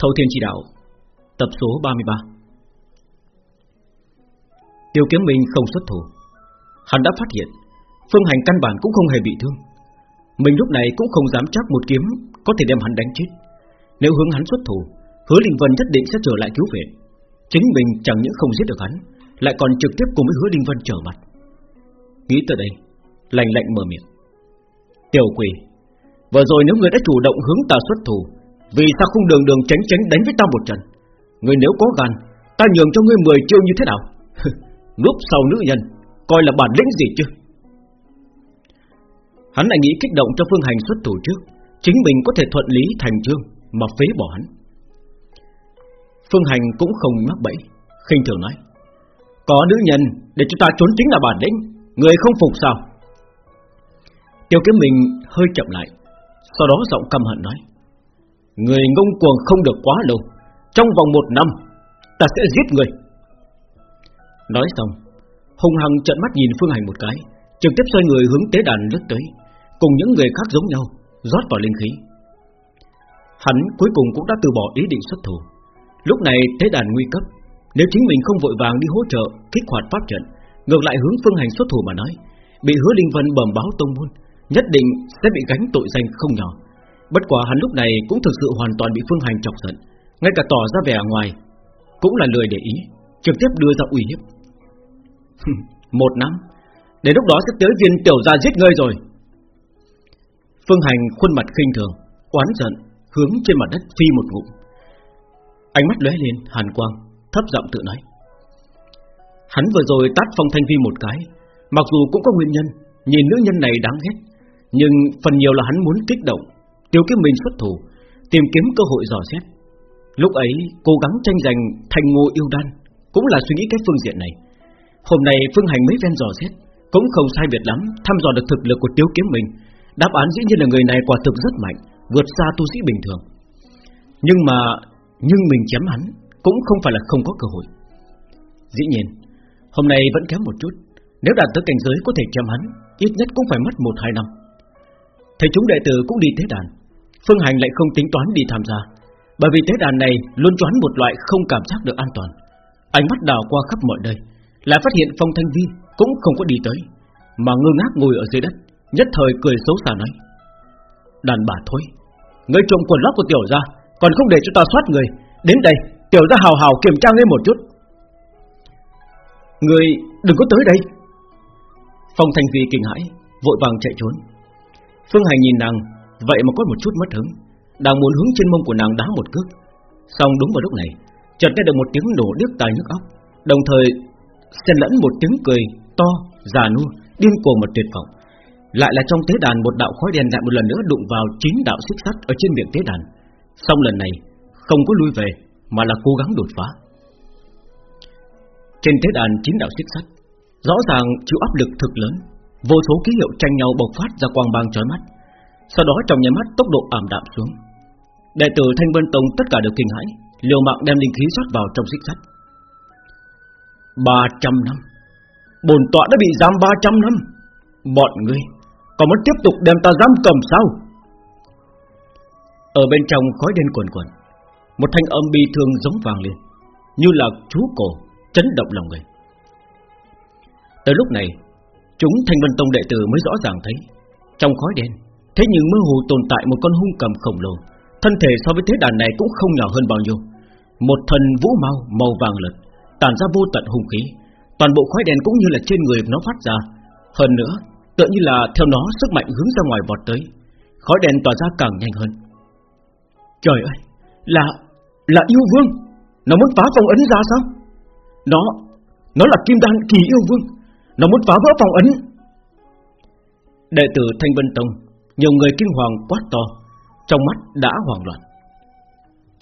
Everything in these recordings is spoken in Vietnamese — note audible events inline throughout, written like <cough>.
Thâu Thiên Chỉ Đạo, Tập số 33 Tiêu Kiếm Minh không xuất thủ. Hắn đã phát hiện, Phương Hành căn bản cũng không hề bị thương. Mình lúc này cũng không dám chắc một kiếm Có thể đem hắn đánh chết. Nếu hướng hắn xuất thủ, Hứa Linh Vân nhất định sẽ trở lại cứu viện Chính mình chẳng những không giết được hắn, Lại còn trực tiếp cùng với Hứa Linh Vân trở mặt. Nghĩ tới đây, Lạnh lạnh mở miệng. Tiểu quỷ Vừa rồi nếu người đã chủ động hướng ta xuất thủ vì sao không đường đường tránh tránh đánh với ta một trận? Người nếu có gan Ta nhường cho ngươi 10 chiêu như thế nào? <laughs> Núp sau nữ nhân, Coi là bản lĩnh gì chứ? Hắn lại nghĩ kích động cho Phương Hành xuất thủ trước, Chính mình có thể thuận lý thành trương Mà phế bỏ hắn. Phương Hành cũng không mắc bẫy, khinh thường nói, Có nữ nhân để chúng ta trốn chính là bản lĩnh, Người không phục sao? Tiêu kiếm mình hơi chậm lại, Sau đó giọng căm hận nói Người ngông cuồng không được quá lâu. Trong vòng một năm, Ta sẽ giết người. Nói xong, Hùng Hằng trận mắt nhìn Phương Hành một cái, Trực tiếp xoay người hướng tế đàn lướt tới, Cùng những người khác giống nhau, Rót vào linh khí. Hắn cuối cùng cũng đã từ bỏ ý định xuất thủ. Lúc này tế đàn nguy cấp, Nếu chính mình không vội vàng đi hỗ trợ, Kích hoạt pháp trận, Ngược lại hướng Phương Hành xuất thủ mà nói, Bị hứa Linh Vân bẩm báo tông môn, Nhất định sẽ bị gánh tội danh không nhỏ. Bất quá hắn lúc này cũng thực sự hoàn toàn bị Phương Hành chọc giận, Ngay cả tỏ ra vẻ ngoài Cũng là lười để ý, Trực tiếp đưa ra uy hiếp. Một năm, Đến lúc đó sẽ tới viên tiểu gia giết ngươi rồi. Phương Hành khuôn mặt khinh thường, Oán giận, Hướng trên mặt đất phi một ngụm. Ánh mắt lóe lên, hàn quang, Thấp giọng tự nói. Hắn vừa rồi tát phong thanh vi một cái, Mặc dù cũng có nguyên nhân, Nhìn nữ nhân này đáng ghét, Nhưng phần nhiều là hắn muốn kích động Tiêu kiếm mình xuất thủ, Tìm kiếm cơ hội dò xét. Lúc ấy, cố gắng tranh giành thành ngô yêu đan Cũng là suy nghĩ cái phương diện này. Hôm nay Phương Hành mấy ven dò xét, Cũng không sai biệt lắm Thăm dò được thực lực của Tiêu kiếm mình Đáp án dĩ nhiên là người này quả thực rất mạnh, Vượt xa tu sĩ bình thường. Nhưng mà, Nhưng mình chém hắn Cũng không phải là không có cơ hội. Dĩ nhiên, Hôm nay vẫn kém một chút. Nếu đạt tới cảnh giới có thể chém hắn, Ít nhất cũng phải mất một hai năm. Thầy chúng đệ tử cũng đi tế đàn Phương Hành lại không tính toán đi tham gia. Bởi vì tế đàn này luôn choán một loại không cảm giác được an toàn. Ánh mắt đào qua khắp mọi nơi, Lại phát hiện Phong Thanh Vi cũng không có đi tới, Mà ngơ ngác ngồi ở dưới đất, Nhất thời cười xấu xa nói, Đàn bà thôi Ngươi trộm quần lót của tiểu gia Còn không để cho ta soát người. Đến đây, tiểu gia hào hào kiểm tra ngươi một chút. Ngươi đừng có tới đây. Phong Thanh Vi kinh hãi, Vội vàng chạy trốn. Phương Hành nhìn nàng Vậy mà có một chút mất hứng Đang muốn hướng trên mông của nàng đá một cước Xong đúng vào lúc này chợt nghe được một tiếng nổ điếc tai nhức óc Đồng thời xen lẫn một tiếng cười to, già nua, điên cuồng mà tuyệt vọng lại là trong tế đàn một đạo khói đen lại một lần nữa đụng vào chính đạo xích sắt ở trên miệng tế đàn. Xong lần này không có lui về mà là cố gắng đột phá. Trên tế đàn chính đạo xích sắt rõ ràng chịu áp lực thực lớn, vô số ký hiệu tranh nhau bộc phát ra quang bang chói mắt. Sau đó trong nháy mắt tốc độ ảm đạm xuống. Đệ tử Thanh Vân Tông tất cả đều kinh hãi, liều mạng đem linh khí rót vào trong xích sắt. 300 năm. Bổn tọa đã bị giam 300 năm. Bọn ngươi còn muốn tiếp tục đem ta giam cầm sao Ở bên trong khói đen quần quần Một thanh âm bi thương giống vàng lên Như là chú cổ Chấn động lòng người Tới lúc này Chúng thanh vân tông đệ tử mới rõ ràng thấy Trong khói đen Thế nhưng mơ hồ tồn tại một con hung cầm khổng lồ. Thân thể so với thế đàn này cũng không nhỏ hơn bao nhiêu. Một thần vũ mau màu vàng lật Tản ra vô tận hung khí. Toàn bộ khói đèn cũng như là trên người nó phát ra. Hơn nữa, Tựa như là theo nó sức mạnh hướng ra ngoài vọt tới. Khói đèn tỏa ra càng nhanh hơn. Trời ơi, Là Là yêu vương. Nó muốn phá phong ấn ra sao? Nó Nó là kim đan kỳ yêu vương. Nó muốn phá vỡ phong ấn. Đệ tử Thanh Vân Tông nhiều người kinh hoàng quát to, Trong mắt đã hoảng loạn.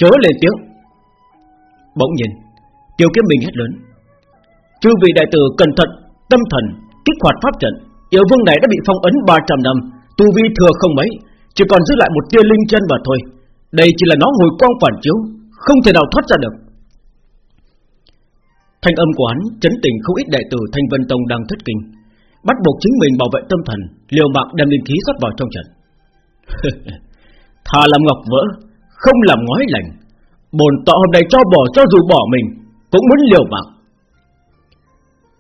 Chớ lên tiếng. Bỗng nhìn Tiêu kiếm mình hét lớn. Chư vị đại tử cẩn thận, Tâm thần, kích hoạt pháp trận. Yêu vương này đã bị phong ấn 300 năm, Tu vi thừa không mấy, Chỉ còn giữ lại một tia linh chân mà thôi. Đây chỉ là nó hồi quang phản chiếu, Không thể nào thoát ra được. Thanh âm của hắn chấn tình không ít đại tử Thanh Vân Tông đang thất kinh. Bắt buộc chính mình bảo vệ tâm thần, Liều mạng đem linh khí rót vào trong trận. <laughs> Thà làm ngọc vỡ, Không làm ngói lành. Bồn tọa hôm nay cho bỏ, cho dù bỏ mình, Cũng muốn liều mạng.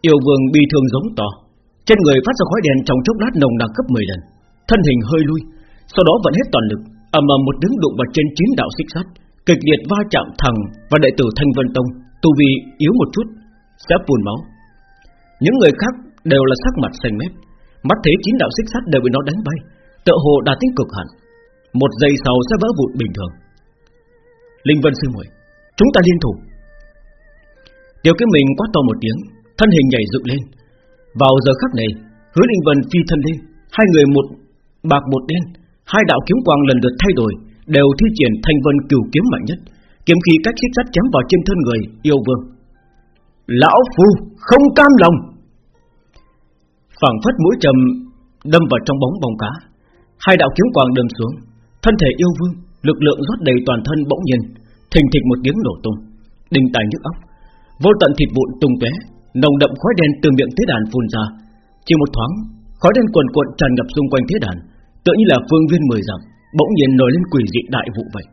Yêu vương bi thương giống to, Trên người phát ra khói đèn trong chốc lát nồng nặc gấp 10 lần. Thân hình hơi lui, Sau đó vẫn hết toàn lực, ầm ầm một đứng đụng vào trên chín đạo xích sắt, kịch liệt va chạm thằng và đệ tử Thanh Vân Tông, tu vi yếu một chút, sẽ phun máu. Những người khác đều là sắc mặt xanh mét, mắt thấy chín đạo xích sắt đều bị nó đánh bay, tựa hồ đạt tính cực hạn. Một giây sau sẽ vỡ vụn bình thường. Linh Vân sư muội, chúng ta liên thủ. Tiểu Kiếm mình quát to một tiếng, thân hình nhảy dựng lên. Vào giờ khắc này, Hứa Linh Vân phi thân lên, hai người một bạc một đen, hai đạo kiếm quang lần lượt thay đổi, đều thi triển thanh vân cửu kiếm mạnh nhất, kiếm khí cách xích sắt chém vào trên thân người yêu vương. Lão phu không cam lòng. Phảng phất mũi trầm đâm vào trong bóng bóng cá, hai đạo kiếm quang đâm xuống, thân thể yêu vương lực lượng rót đầy toàn thân bỗng nhiên, thình thịch một tiếng nổ tung, đinh tai nhức óc, vô tận thịt vụn tung tóe, nồng đậm khói đen từ miệng thế đàn phun ra, chỉ một thoáng, khói đen cuồn cuộn tràn ngập xung quanh thế đàn, tựa như là phương viên mười dặm, bỗng nhiên nổi lên quỷ dị đại vụ vậy.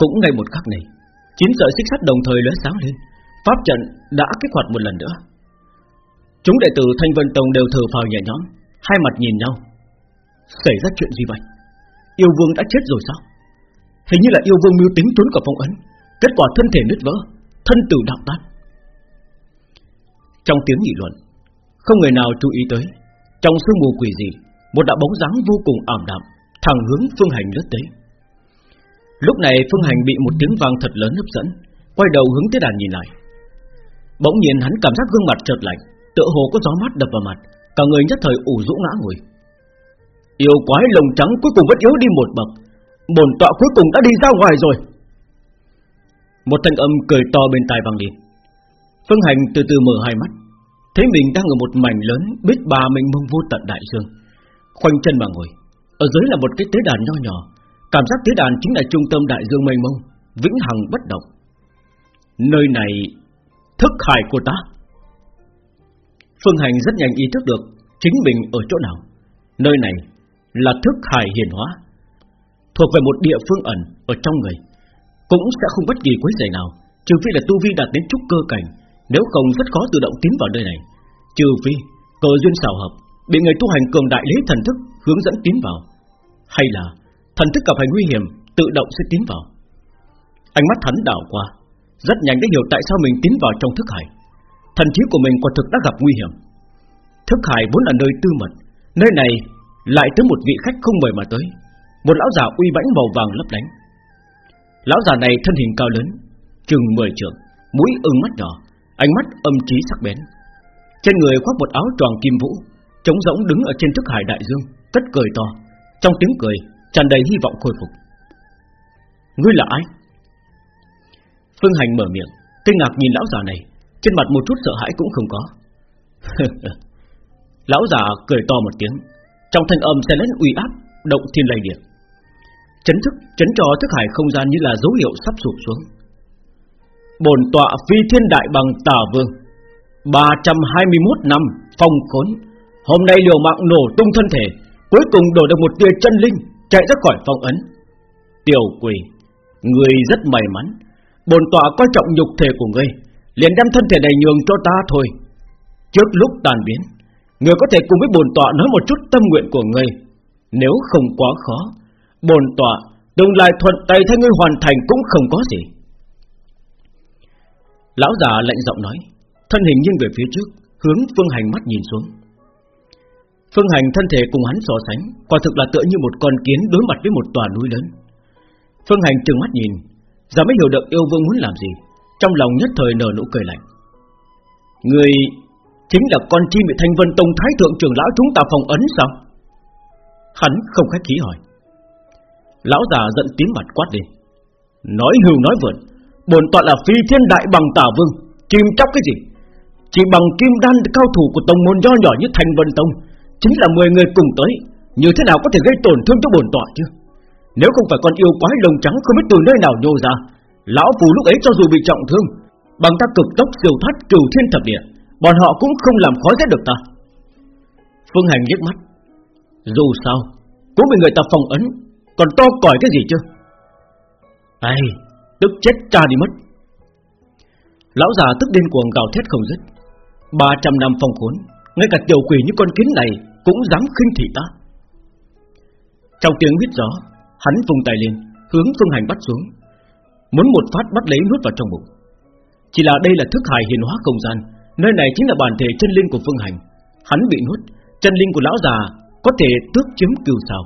Cũng ngay một khắc này, chín sợi xích sắt đồng thời lóe sáng lên, pháp trận đã kích hoạt một lần nữa. Chúng đệ tử Thanh Vân Tông đều thở phào nhẹ nhõm, hai mặt nhìn nhau. Xảy ra chuyện gì vậy? Yêu vương đã chết rồi sao? Hình như là yêu vương mưu tính trốn cả phong ấn, kết quả thân thể nứt vỡ, thân tử đạo tan. Trong tiếng nghị luận, không người nào chú ý tới, trong sương mù quỷ dị, một đạo bóng dáng vô cùng ảm đạm, thẳng hướng Phương Hành lướt tới. Lúc này Phương Hành bị một tiếng vang thật lớn hấp dẫn, quay đầu hướng tới đàn nhìn lại. Bỗng nhiên hắn cảm giác gương mặt chợt lạnh, tựa hồ có gió mát đập vào mặt, cả người nhất thời ủ rũ ngã ngồi. Yêu quái lồng trắng cuối cùng vẫn yếu đi một bậc, bổn tọa cuối cùng đã đi ra ngoài rồi. Một thanh âm cười to bên tai vang lên. Phương Hành từ từ mở hai mắt, thấy mình đang ở một mảnh lớn biết bà mình mông vô tận đại dương, khoanh chân mà ngồi. Ở dưới là một cái tế đàn nho nhỏ Cảm giác tế đàn chính là trung tâm đại dương mênh mông Vĩnh hằng bất động Nơi này Thức hải của ta Phương Hành rất nhanh ý thức được Chính mình ở chỗ nào. Nơi này là thức hải hiển hóa, Thuộc về một địa phương ẩn Ở trong người, Cũng sẽ không bất kỳ quấy rầy nào, Trừ phi là tu vi đạt đến trúc cơ cảnh. Nếu không, rất khó tự động tiến vào nơi này, Trừ phi cơ duyên xảo hợp, Bị người tu hành cường đại lấy thần thức hướng dẫn tiến vào, Hay là thần thức gặp phải nguy hiểm, Tự động sẽ tiến vào. Ánh mắt hắn đảo qua, Rất nhanh đã hiểu tại sao mình tiến vào trong thức hải. Thần trí của mình quả thực đã gặp nguy hiểm. Thức hải vốn là nơi tư mật, Nơi này lại tới một vị khách không mời mà tới. Một lão già uy bãnh màu vàng lấp lánh. Lão già này thân hình cao lớn, Chừng 10 trượng, Mũi ưng mắt nhỏ, Ánh mắt âm trí sắc bén. Trên người khoác một áo tròn kim vũ, Trống rỗng đứng ở trên thức hải đại dương, Cất cười to, Trong tiếng cười tràn đầy hy vọng khôi phục. Ngươi là ai? Phương Hành mở miệng, Kinh ngạc nhìn lão già này. Trên mặt một chút sợ hãi cũng không có. <laughs> Lão già cười to một tiếng Trong thanh âm sẽ lẫn uy áp Động thiên lầy địa Chấn thức, chấn cho thức hải không gian như là dấu hiệu sắp sụp xuống. Bồn tọa phi thiên đại bằng tà vương 321 năm phong khốn Hôm nay liều mạng nổ tung thân thể Cuối cùng đổ được một tia chân linh Chạy ra khỏi phong ấn. Tiểu quỷ Người rất may mắn Bồn tọa coi trọng nhục thể của ngươi Liền đem thân thể này nhường cho ta thôi. Trước lúc tàn biến Người có thể cùng với bồn tọa nói một chút tâm nguyện của ngươi Nếu không quá khó Bồn tọa đồng lại thuận tay thay ngươi hoàn thành cũng không có gì. Lão già lạnh giọng nói Thân hình nghiêng về phía trước Hướng phương hành mắt nhìn xuống. Phương Hành thân thể cùng hắn so sánh, quả thực là tựa như một con kiến đối mặt với một tòa núi lớn. Phương Hành trừng mắt nhìn, giờ mới hiểu được yêu vương muốn làm gì, trong lòng nhất thời nở nụ cười lạnh. Người chính là con chim bị Thanh Vân Tông Thái thượng trưởng lão chúng ta phòng ấn sao? Hắn không khách khí hỏi. Lão già giận tím mặt quát đi. Nói hưu nói vượn, bổn tọa là phi thiên đại bằng tả vương, chim chóc cái gì? Chỉ bằng kim đan cao thủ của tông môn nho nhỏ như Thanh Vân Tông Chính là 10 người cùng tới Như thế nào có thể gây tổn thương cho bổn tọa chứ Nếu không phải con yêu quái lông trắng Không biết từ nơi nào nhô ra Lão phù lúc ấy cho dù bị trọng thương, Bằng ta cực tốc siêu thoát cửu thiên thập địa, Bọn họ cũng không làm khó dễ được ta. Phương Hành nhếch mắt. Dù sao, Cũng bị người ta phòng ấn, Còn to còi cái gì chứ? Ai, Tức chết cha đi mất. Lão già tức điên cuồng gào thét không dứt. 300 năm phong khốn, Ngay cả tiểu quỷ như con kiến này Cũng dám khinh thị ta. Trong tiếng biết gió, Hắn vùng tay lên, Hướng phương hành bắt xuống. Muốn một phát bắt lấy nuốt vào trong bụng. Chỉ là đây là thức hải hiền hóa không gian, Nơi này chính là bản thể chân linh của phương hành. Hắn bị nuốt, Chân linh của lão già có thể tước chiếm cừu sao,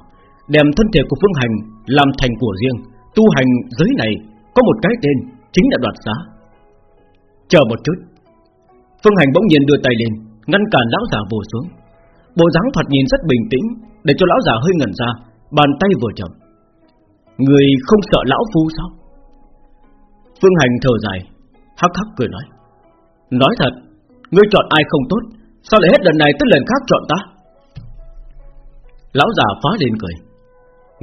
Đem thân thể của phương hành Làm thành của riêng. Tu hành giới này có một cái tên Chính là đoạt giá Chờ một chút. Phương hành bỗng nhiên đưa tay lên, Ngăn cản lão già vồ xuống. Bộ dáng thoạt nhìn rất bình tĩnh, Để cho lão già hơi ngẩn ra, Bàn tay vừa chậm. Người không sợ lão phu sao? Phương hành thở dài, Hắc hắc cười nói Nói thật, Ngươi chọn ai không tốt, Sao lại hết lần này tới lần khác chọn ta? Lão già phá lên cười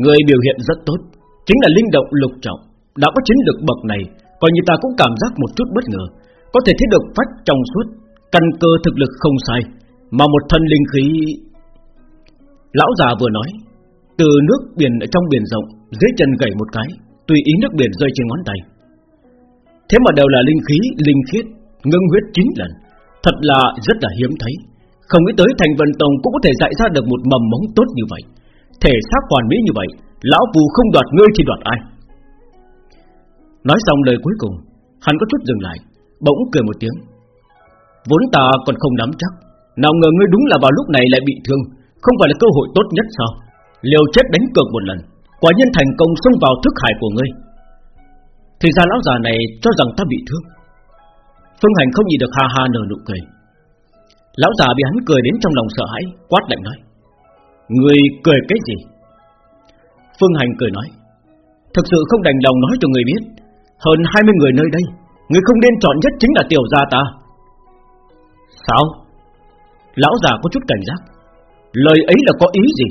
Người biểu hiện rất tốt, Chính là linh động lục trọng, Đã có chiến lực bậc này, Coi như ta cũng cảm giác một chút bất ngờ, Có thể thấy được phách trong suốt, Căn cơ thực lực không sai, Mà một thân linh khí Lão già vừa nói, Từ nước biển ở trong biển rộng, Dưới chân gãy một cái, Tùy ý nước biển rơi trên ngón tay. Thế mà đều là linh khí, linh khiết Ngưng huyết chín lần. Thật là rất là hiếm thấy. Không nghĩ tới thành vân tông cũng có thể dạy ra được một mầm mống tốt như vậy. Thể xác hoàn mỹ như vậy Lão phù không đoạt ngươi thì đoạt ai? Nói xong lời cuối cùng Hắn có chút dừng lại Bỗng cười một tiếng. Vốn ta còn không nắm chắc Nào ngờ ngươi đúng là vào lúc này lại bị thương Không phải là cơ hội tốt nhất sao? Liều chết đánh cược một lần Quả nhân thành công xông vào thức hải của ngươi. Thì ra lão già này cho rằng ta bị thương. Phương Hành không nhìn được ha ha nở nụ cười. Lão già bị hắn cười đến trong lòng sợ hãi, Quát lạnh nói, Người cười cái gì? Phương Hành cười nói, Thực sự không đành lòng nói cho người biết, Hơn 20 người nơi đây, Người không nên chọn nhất chính là tiểu gia ta. Sao? Lão già có chút cảnh giác, Lời ấy là có ý gì?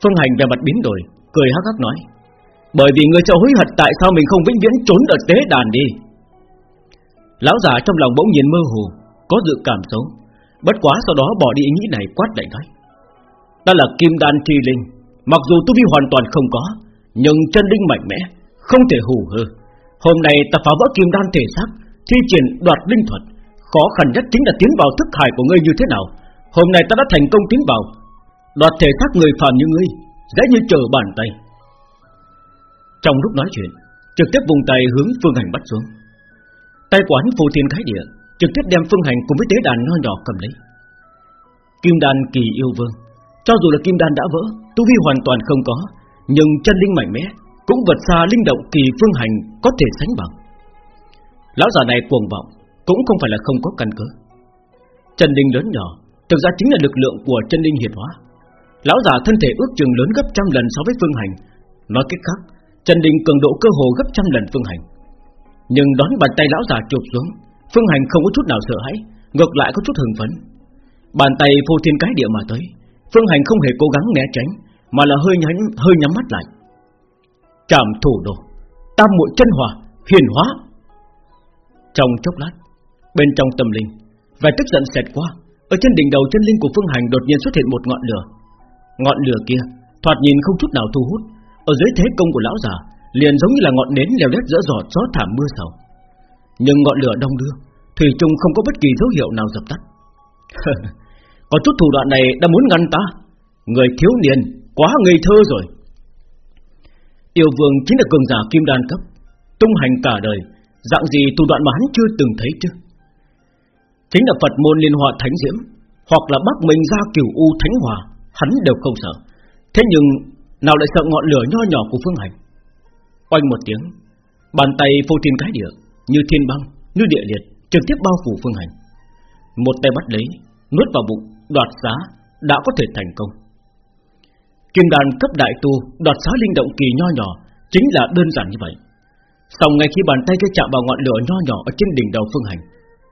Phương Hành về mặt biến đổi, Cười hắc hắc nói bởi vì người cho hối hận tại sao mình không vĩnh viễn trốn ở tế đàn đi? Lão già trong lòng bỗng nhiên mơ hồ, Có dự cảm xấu. Bất quá sau đó bỏ đi ý nghĩ này quát lại nói Ta là kim đan tri linh, Mặc dù tu vi hoàn toàn không có, Nhưng chân linh mạnh mẽ, Không thể hù hư Hôm nay ta phá vỡ kim đan thể xác, Thi triển đoạt linh thuật. Khó khăn nhất chính là tiến vào thức hải của ngươi như thế nào. Hôm nay ta đã thành công tiến vào, Đoạt thể xác người phàm như ngươi, Dễ như trở bàn tay. Trong lúc nói chuyện, Trực tiếp vùng tay hướng phương hành bắt xuống. Tay quán phù thiên khái địa, Trực tiếp đem phương hành cùng với tế đàn nho nhỏ cầm lấy. Kim đan kỳ yêu vương, Cho dù là kim đan đã vỡ, Tu vi hoàn toàn không có, Nhưng chân linh mạnh mẽ, Cũng vượt xa linh động kỳ phương hành Có thể sánh bằng. Lão già này cuồng vọng, Cũng không phải là không có căn cứ. Chân linh lớn nhỏ, Thực ra chính là lực lượng của chân linh hiển hóa. Lão già thân thể ước chừng lớn gấp trăm lần so với phương hành. Nói cách khác Chân đình cường độ cơ hồ gấp trăm lần phương hành. Nhưng đón bàn tay lão già chụp xuống Phương hành không có chút nào sợ hãi Ngược lại có chút hừng phấn. Bàn tay phô thiên cái địa mà tới Phương hành không hề cố gắng né tránh Mà là hơi nhắm, hơi nhắm mắt lại. Trảm thủ đồ Tam muội chân hòa, hiền hóa. Trong chốc lát Bên trong tâm linh Vài tức giận xẹt qua Ở trên đỉnh đầu chân linh của Phương Hành đột nhiên xuất hiện một ngọn lửa. Ngọn lửa kia Thoạt nhìn không chút nào thu hút ở dưới thế công của lão già, Liền giống như là ngọn nến leo lét giữa giọt gió thảm mưa sầu. Nhưng ngọn lửa đông đưa, Thủy chung không có bất kỳ dấu hiệu nào dập tắt. <laughs> Có chút thủ đoạn này đã muốn ngăn ta. Người thiếu niên Quá ngây thơ rồi. Yêu vương chính là cường giả kim đan cấp, Tung hành cả đời, Dạng gì thủ đoạn mà hắn chưa từng thấy chứ? Chính là Phật môn liên hòa thánh diễm, Hoặc là Bắc Minh ra cửu U thánh hòa, Hắn đều không sợ. Thế nhưng nào lại sợ ngọn lửa nho nhỏ của phương hành? Oanh một tiếng Bàn tay phô thiên cái địa Như thiên băng, như địa liệt Trực tiếp bao phủ phương hành. Một tay bắt lấy, nuốt vào bụng Đoạt giá, đã có thể thành công. Kim đàn cấp đại tu Đoạt xá linh động kỳ nho nhỏ Chính là đơn giản như vậy. Xong ngay khi bàn tay kia chạm vào ngọn lửa nho nhỏ Ở trên đỉnh đầu phương hành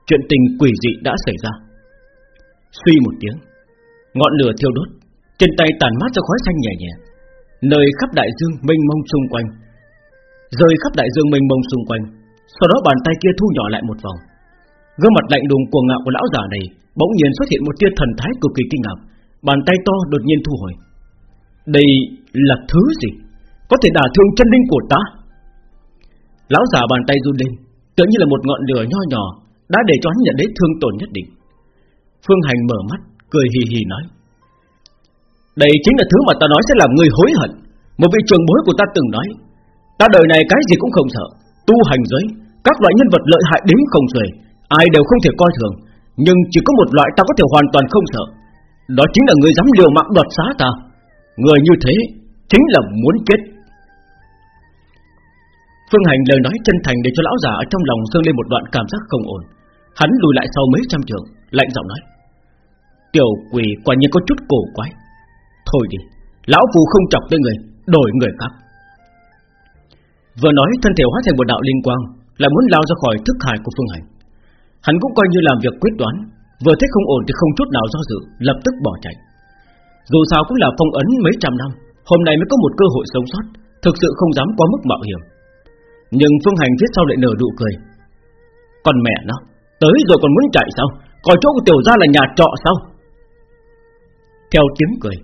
Chuyện tình quỷ dị đã xảy ra. Suy một tiếng Ngọn lửa thiêu đốt Trên tay tàn mát ra khói xanh nhẹ nhẹ. Nơi khắp đại dương mênh mông xung quanh. Rời khắp đại dương mênh mông xung quanh, Sau đó bàn tay kia thu nhỏ lại một vòng. Gương mặt lạnh lùng cuồng ngạo của lão già này Bỗng nhiên xuất hiện một tia thần thái cực kỳ kinh ngạc. Bàn tay to đột nhiên thu hồi. Đây là thứ gì? Có thể đả thương chân linh của ta? Lão già bàn tay run lên, Tựa như là một ngọn lửa nho nhỏ Đã để cho hắn nhận lấy thương tổn nhất định. Phương Hành mở mắt, Cười hì hì nói. Đây chính là thứ mà ta nói sẽ làm người hối hận Một vị trường bối của ta từng nói Ta đời này cái gì cũng không sợ Tu hành giới Các loại nhân vật lợi hại đến không xuể Ai đều không thể coi thường Nhưng chỉ có một loại ta có thể hoàn toàn không sợ Đó chính là người dám liều mạng đoạt xá ta Người như thế Chính là muốn chết Phương Hành lời nói chân thành để cho lão già ở trong lòng dâng lên một đoạn cảm giác không ổn. Hắn lùi lại sau mấy trăm trường, lạnh giọng nói: "Tiểu quỷ quả nhiên có chút cổ quái. Thôi đi, lão phù không chọc tới người, đổi người khác." Vừa nói thân thể hóa thành một đạo linh quang, lại muốn lao ra khỏi thức hải của Phương Hành. Hắn cũng coi như làm việc quyết đoán, vừa thấy không ổn thì không chút nào do dự, lập tức bỏ chạy. Dù sao cũng là phong ấn mấy trăm năm, hôm nay mới có một cơ hội sống sót, thực sự không dám quá mức mạo hiểm. Nhưng Phương Hành phía sau lại nở nụ cười Còn mẹ nó Tới rồi còn muốn chạy sao Còn chỗ của tiểu gia là nhà trọ sao Theo tiếng cười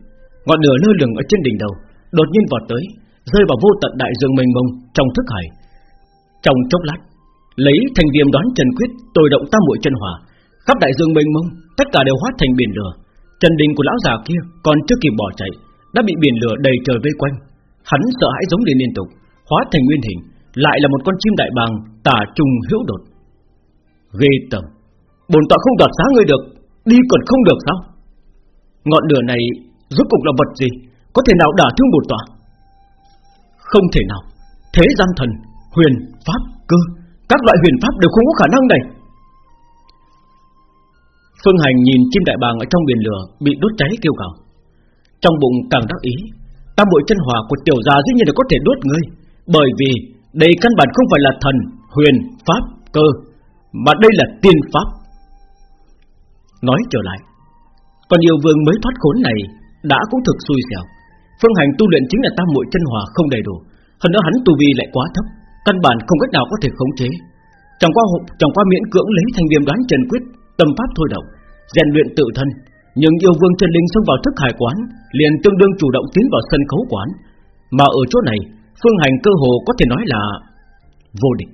Ngọn lửa lơ lửng ở trên đỉnh đầu Đột nhiên vọt tới Rơi vào vô tận đại dương mênh mông trong thức hải. Trong chốc lát Lấy thành viêm đoán trần quyết tôi động tam muội chân hỏa. Khắp đại dương mênh mông Tất cả đều hóa thành biển lửa. Trần đình của lão già kia còn chưa kịp bỏ chạy Đã bị biển lửa đầy trời vây quanh. Hắn sợ hãi giống lên liên tục Hóa thành nguyên hình lại là một con chim đại bàng tả trùng hữu đột. Ghê tởm, bổn tọa không đoạt xá ngươi được, đi còn không được sao? Ngọn lửa này rốt cục là vật gì, có thể nào đả thương bổn tọa? Không thể nào, thế gian thần, huyền, pháp, cơ, các loại huyền pháp đều không có khả năng này. Phương Hành nhìn chim đại bàng ở trong biển lửa bị đốt cháy kêu gào. Trong bụng càng đắc ý, tam bội chân hỏa của tiểu gia dĩ nhiên là có thể đốt ngươi, bởi vì đây căn bản không phải là thần, huyền, pháp, cơ Mà đây là tiên pháp Nói trở lại Còn yêu vương mới thoát khốn này đã cũng thực xui xẻo. Phương hành tu luyện chính là tam muội chân hòa không đầy đủ. Hơn nữa hắn tu vi lại quá thấp Căn bản không cách nào có thể khống chế. Chẳng qua chẳng qua miễn cưỡng lấy thanh viêm đoán trần quyết Tâm pháp thôi động rèn luyện tự thân. Nhưng yêu vương chân linh xông vào thức hải quán Liền tương đương chủ động tiến vào sân khấu quán. Mà ở chỗ này Phương Hành cơ hồ có thể nói là vô địch,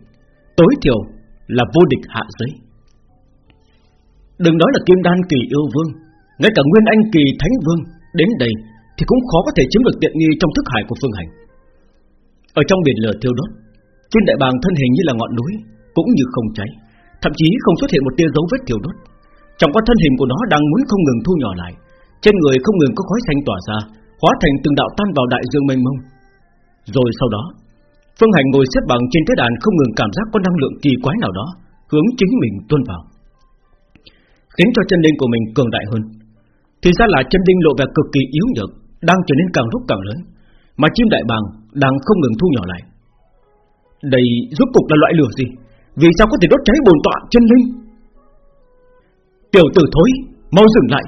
tối thiểu là vô địch hạ giới. Đừng nói là Kim Đan kỳ yêu vương, ngay cả Nguyên Anh kỳ thánh vương đến đây thì cũng khó có thể chiếm được tiện nghi trong thức hải của Phương Hành. Ở trong biển lửa thiêu đốt, trên đại bàng thân hình như là ngọn núi, cũng như không cháy, thậm chí không xuất hiện một tia dấu vết thiêu đốt. Trong con thân hình của nó đang muốn không ngừng thu nhỏ lại, trên người không ngừng có khói xanh tỏa ra, hóa thành từng đạo tan vào đại dương mênh mông, rồi sau đó Phương Hành ngồi xếp bằng trên thế đàn không ngừng cảm giác có năng lượng kỳ quái nào đó Hướng chính mình tuôn vào Khiến cho chân linh của mình cường đại hơn thì ra là chân linh lộ vẻ cực kỳ yếu nhược, Đang trở nên càng lúc càng lớn, Mà chim đại bàng đang không ngừng thu nhỏ lại. Đây rốt cục là loại lửa gì? Vì sao có thể đốt cháy bồn tọa chân linh? Tiểu tử thối, Mau dừng lại.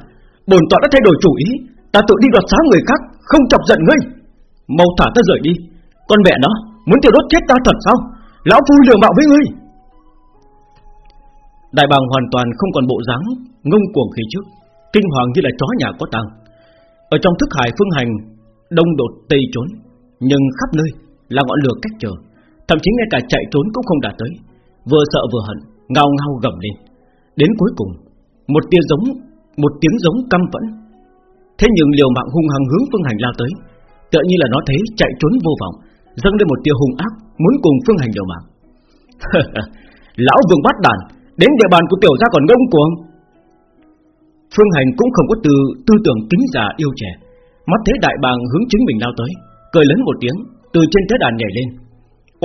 Bồn tọa đã thay đổi chủ ý, Ta tự đi đoạt sáng người khác, Không chọc giận ngươi. Mau thả ta rời đi. Con mẹ nó, Muốn tiêu đốt chết ta thật sao? Lão phu liều mạo với ngươi. Đại bàng hoàn toàn không còn bộ dáng Ngông cuồng khi trước. Kinh hoàng như là chó nhà có tăng Ở trong thức hải phương hành, Đông đột tây trốn, Nhưng khắp nơi là ngọn lửa cách trở. Thậm chí ngay cả chạy trốn cũng không đạt tới. Vừa sợ vừa hận, Ngao ngao gầm lên. Đến cuối cùng, Một tia giống, Một tiếng giống căm phẫn. Thế nhưng liều mạng hung hăng hướng phương hành lao tới. Tựa như là nó thấy chạy trốn vô vọng, dâng lên một tia hung ác, muốn cùng Phương Hành liều mạng. <laughs> Lão Vương bắt đàn, đến địa bàn của tiểu gia còn ngông cuồng. Phương Hành cũng không có từ tư tưởng kính già yêu trẻ, mắt thấy đại bàng hướng chính mình lao tới, cười lớn một tiếng, từ trên thế đàn nhảy lên,